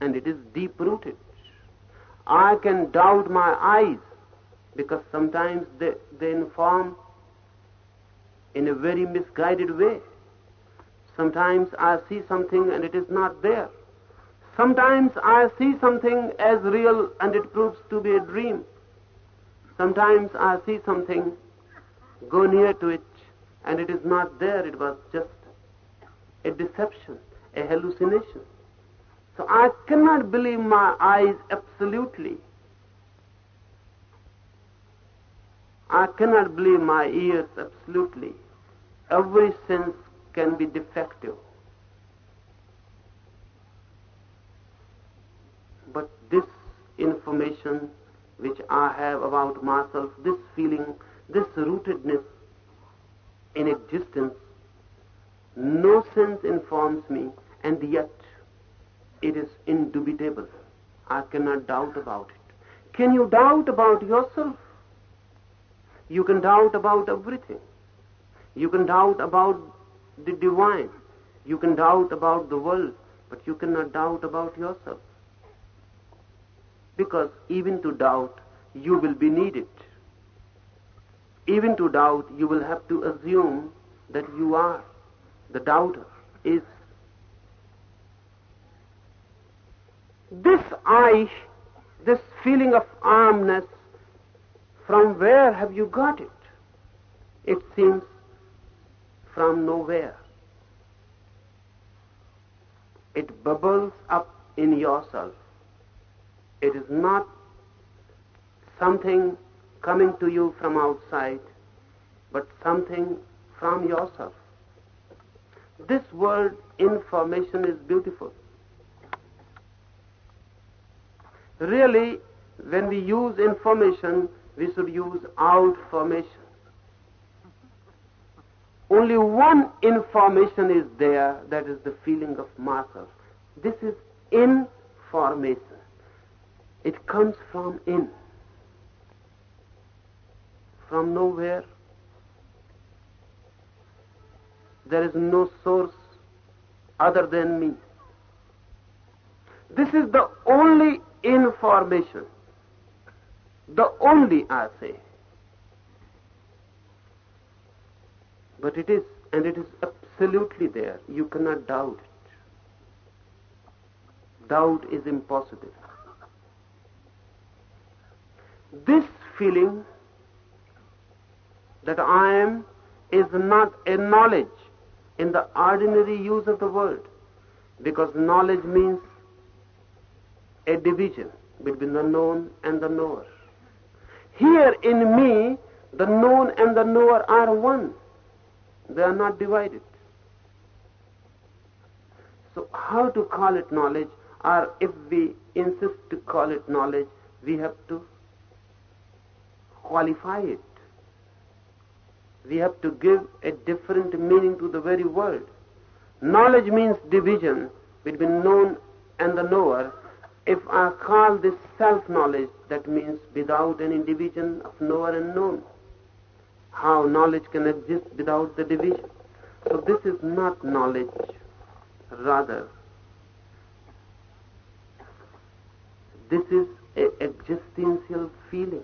[SPEAKER 1] And it is deep rooted. I can doubt my eyes because sometimes they, they inform in a very misguided way. Sometimes I see something and it is not there. Sometimes I see something as real and it proves to be a dream. Sometimes I see something, go near to it, and it is not there. It was just a deception, a hallucination. So I cannot believe my eyes absolutely. I cannot believe my ears absolutely. Every sense can be defective. But this information which I have about myself, this feeling, this rootedness in existence, no sense informs me, and yet it is indubitable. I cannot doubt about it. Can you doubt about yourself? You can doubt about everything. You can doubt about the divine. You can doubt about the world, but you cannot doubt about yourself. Because even to doubt, you will be needed. Even to doubt, you will have to assume that you are. The doubter is. This I, this feeling of armness, from where have you got it? It seems from nowhere. It bubbles up in yourself. It is not something coming to you from outside, but something from yourself. This word information is beautiful. Really, when we use information, we should use outformation. Only one information is there, that is the feeling of myself. This is information. It comes from in. From nowhere. There is no source other than me. This is the only information. The only, I say. But it is, and it is absolutely there. You cannot doubt it. Doubt is impossible. This feeling that I am is not a knowledge in the ordinary use of the word, because knowledge means a division between the known and the knower. Here in me, the known and the knower are one. They are not divided. So how to call it knowledge, or if we insist to call it knowledge, we have to qualify it. We have to give a different meaning to the very word. Knowledge means division between known and the knower. If I call this self-knowledge, that means without any division of knower and known. How knowledge can exist without the division. So this is not knowledge, rather this is a existential feeling.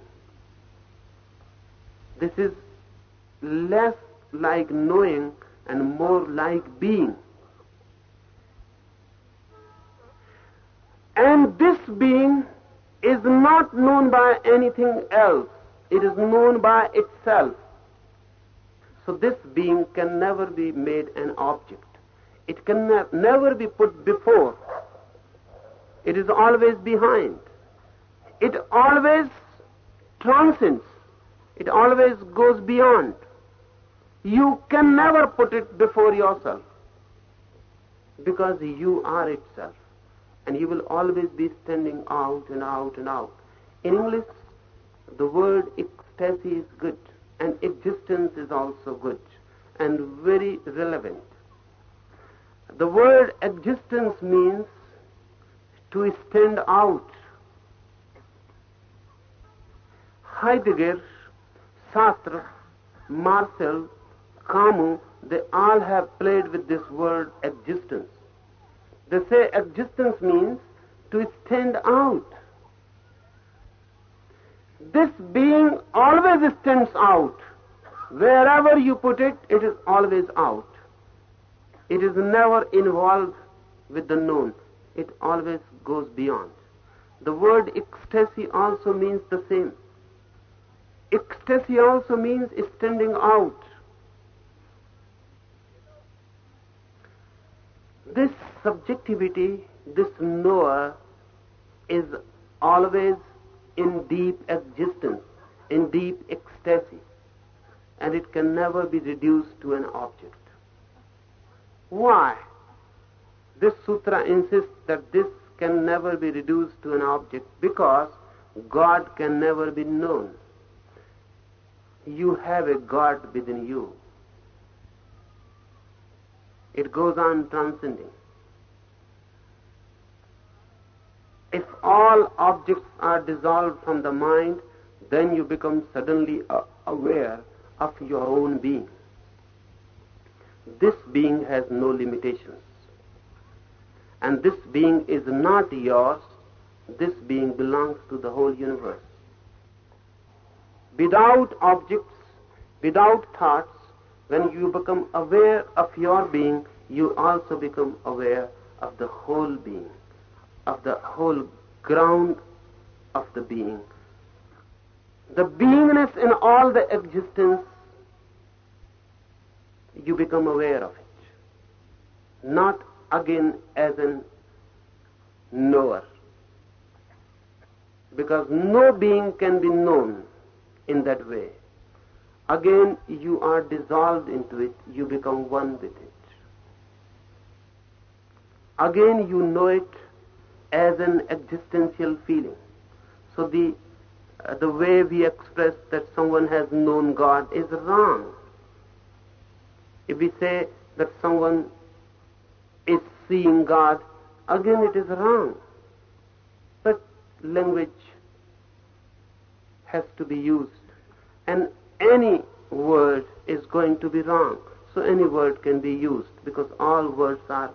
[SPEAKER 1] This is less like knowing and more like being. And this being is not known by anything else. It is known by itself. So this being can never be made an object. It can ne- never be put before. It is always behind. It always transcends. It always goes beyond. You can never put it before yourself because you are itself and you will always be standing out and out and out. In English, the word ecstasy is good and existence is also good and very relevant. The word existence means to stand out. Heidegger, Sartre, Marcel, Camus, they all have played with this word existence. They say existence means to stand out. This being always stands out. Wherever you put it, it is always out. It is never involved with the known. It always goes beyond. The word ecstasy also means the same. Ecstasy also means standing out. This subjectivity, this knower, is always in deep existence, in deep ecstasy, and it can never be reduced to an object. Why? This sutra insists that this can never be reduced to an object because God can never be known. You have a God within you. It goes on transcending. If all objects are dissolved from the mind, then you become suddenly uh, aware of your own being. This being has no limitations. And this being is not yours, this being belongs to the whole universe. Without objects, without thoughts, when you become aware of your being, you also become aware of the whole being, of the whole ground of the being. The beingness in all the existence, you become aware of it. Not again as an knower. Because no being can be known in that way. Again, you are dissolved into it, you become one with it. Again, you know it as an existential feeling. So the uh, the way we express that someone has known God is wrong. If we say that someone is seeing God, again it is wrong. But language has to be used. And any word is going to be wrong. So any word can be used because all words are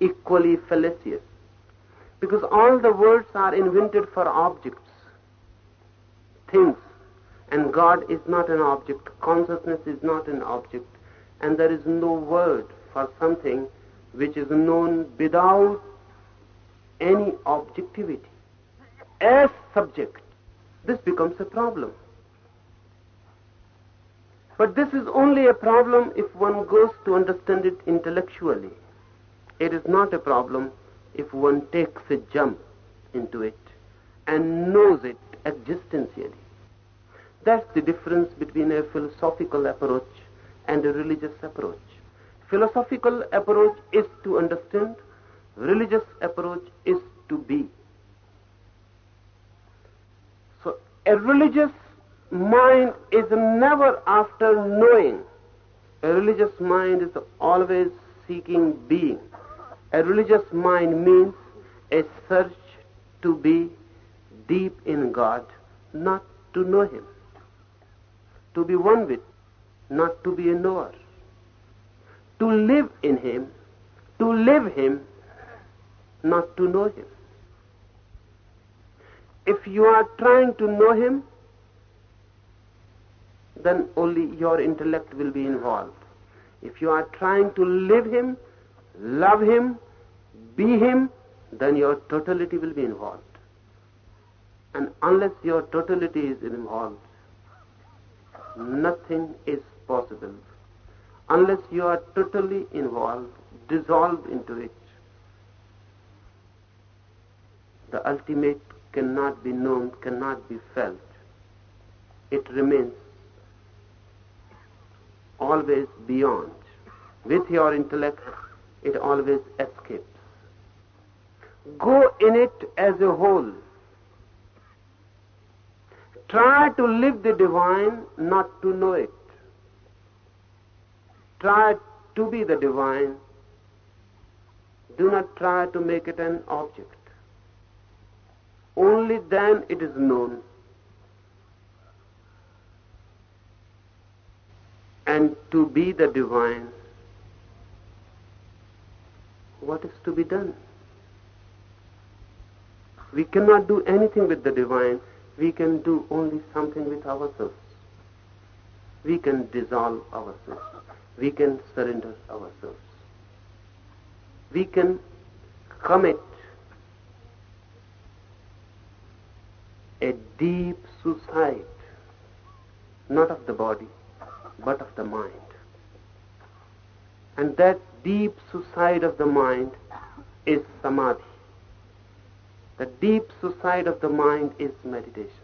[SPEAKER 1] equally fallacious. Because all the words are invented for objects, things. And God is not an object, consciousness is not an object, and there is no word for something which is known without any objectivity. As subject, this becomes a problem. But this is only a problem if one goes to understand it intellectually. It is not a problem if one takes a jump into it and knows it existentially. That's the difference between a philosophical approach and a religious approach. Philosophical approach is to understand, religious approach is to be. So a religious mind is never after knowing. A religious mind is always seeking being. A religious mind means a search to be deep in God, not to know Him. To be one with, not to be a knower. To live in Him, to live Him, not to know Him. If you are trying to know Him, then only your intellect will be involved. If you are trying to live Him, love Him, be Him, then your totality will be involved. And unless your totality is involved, nothing is possible. Unless you are totally involved, dissolved into it, the ultimate cannot be known, cannot be felt. It remains always beyond. With your intellect, it always escapes. Go in it as a whole. Try to live the divine, not to know it. Try to be the divine. Do not try to make it an object. Only then it is known. And to be the divine, what is to be done? We cannot do anything with the divine. We can do only something with ourselves. We can dissolve ourselves. We can surrender ourselves. We can commit a deep suicide, not of the body, but of the mind. And that deep suicide of the mind is samadhi. The deep suicide of the mind is meditation.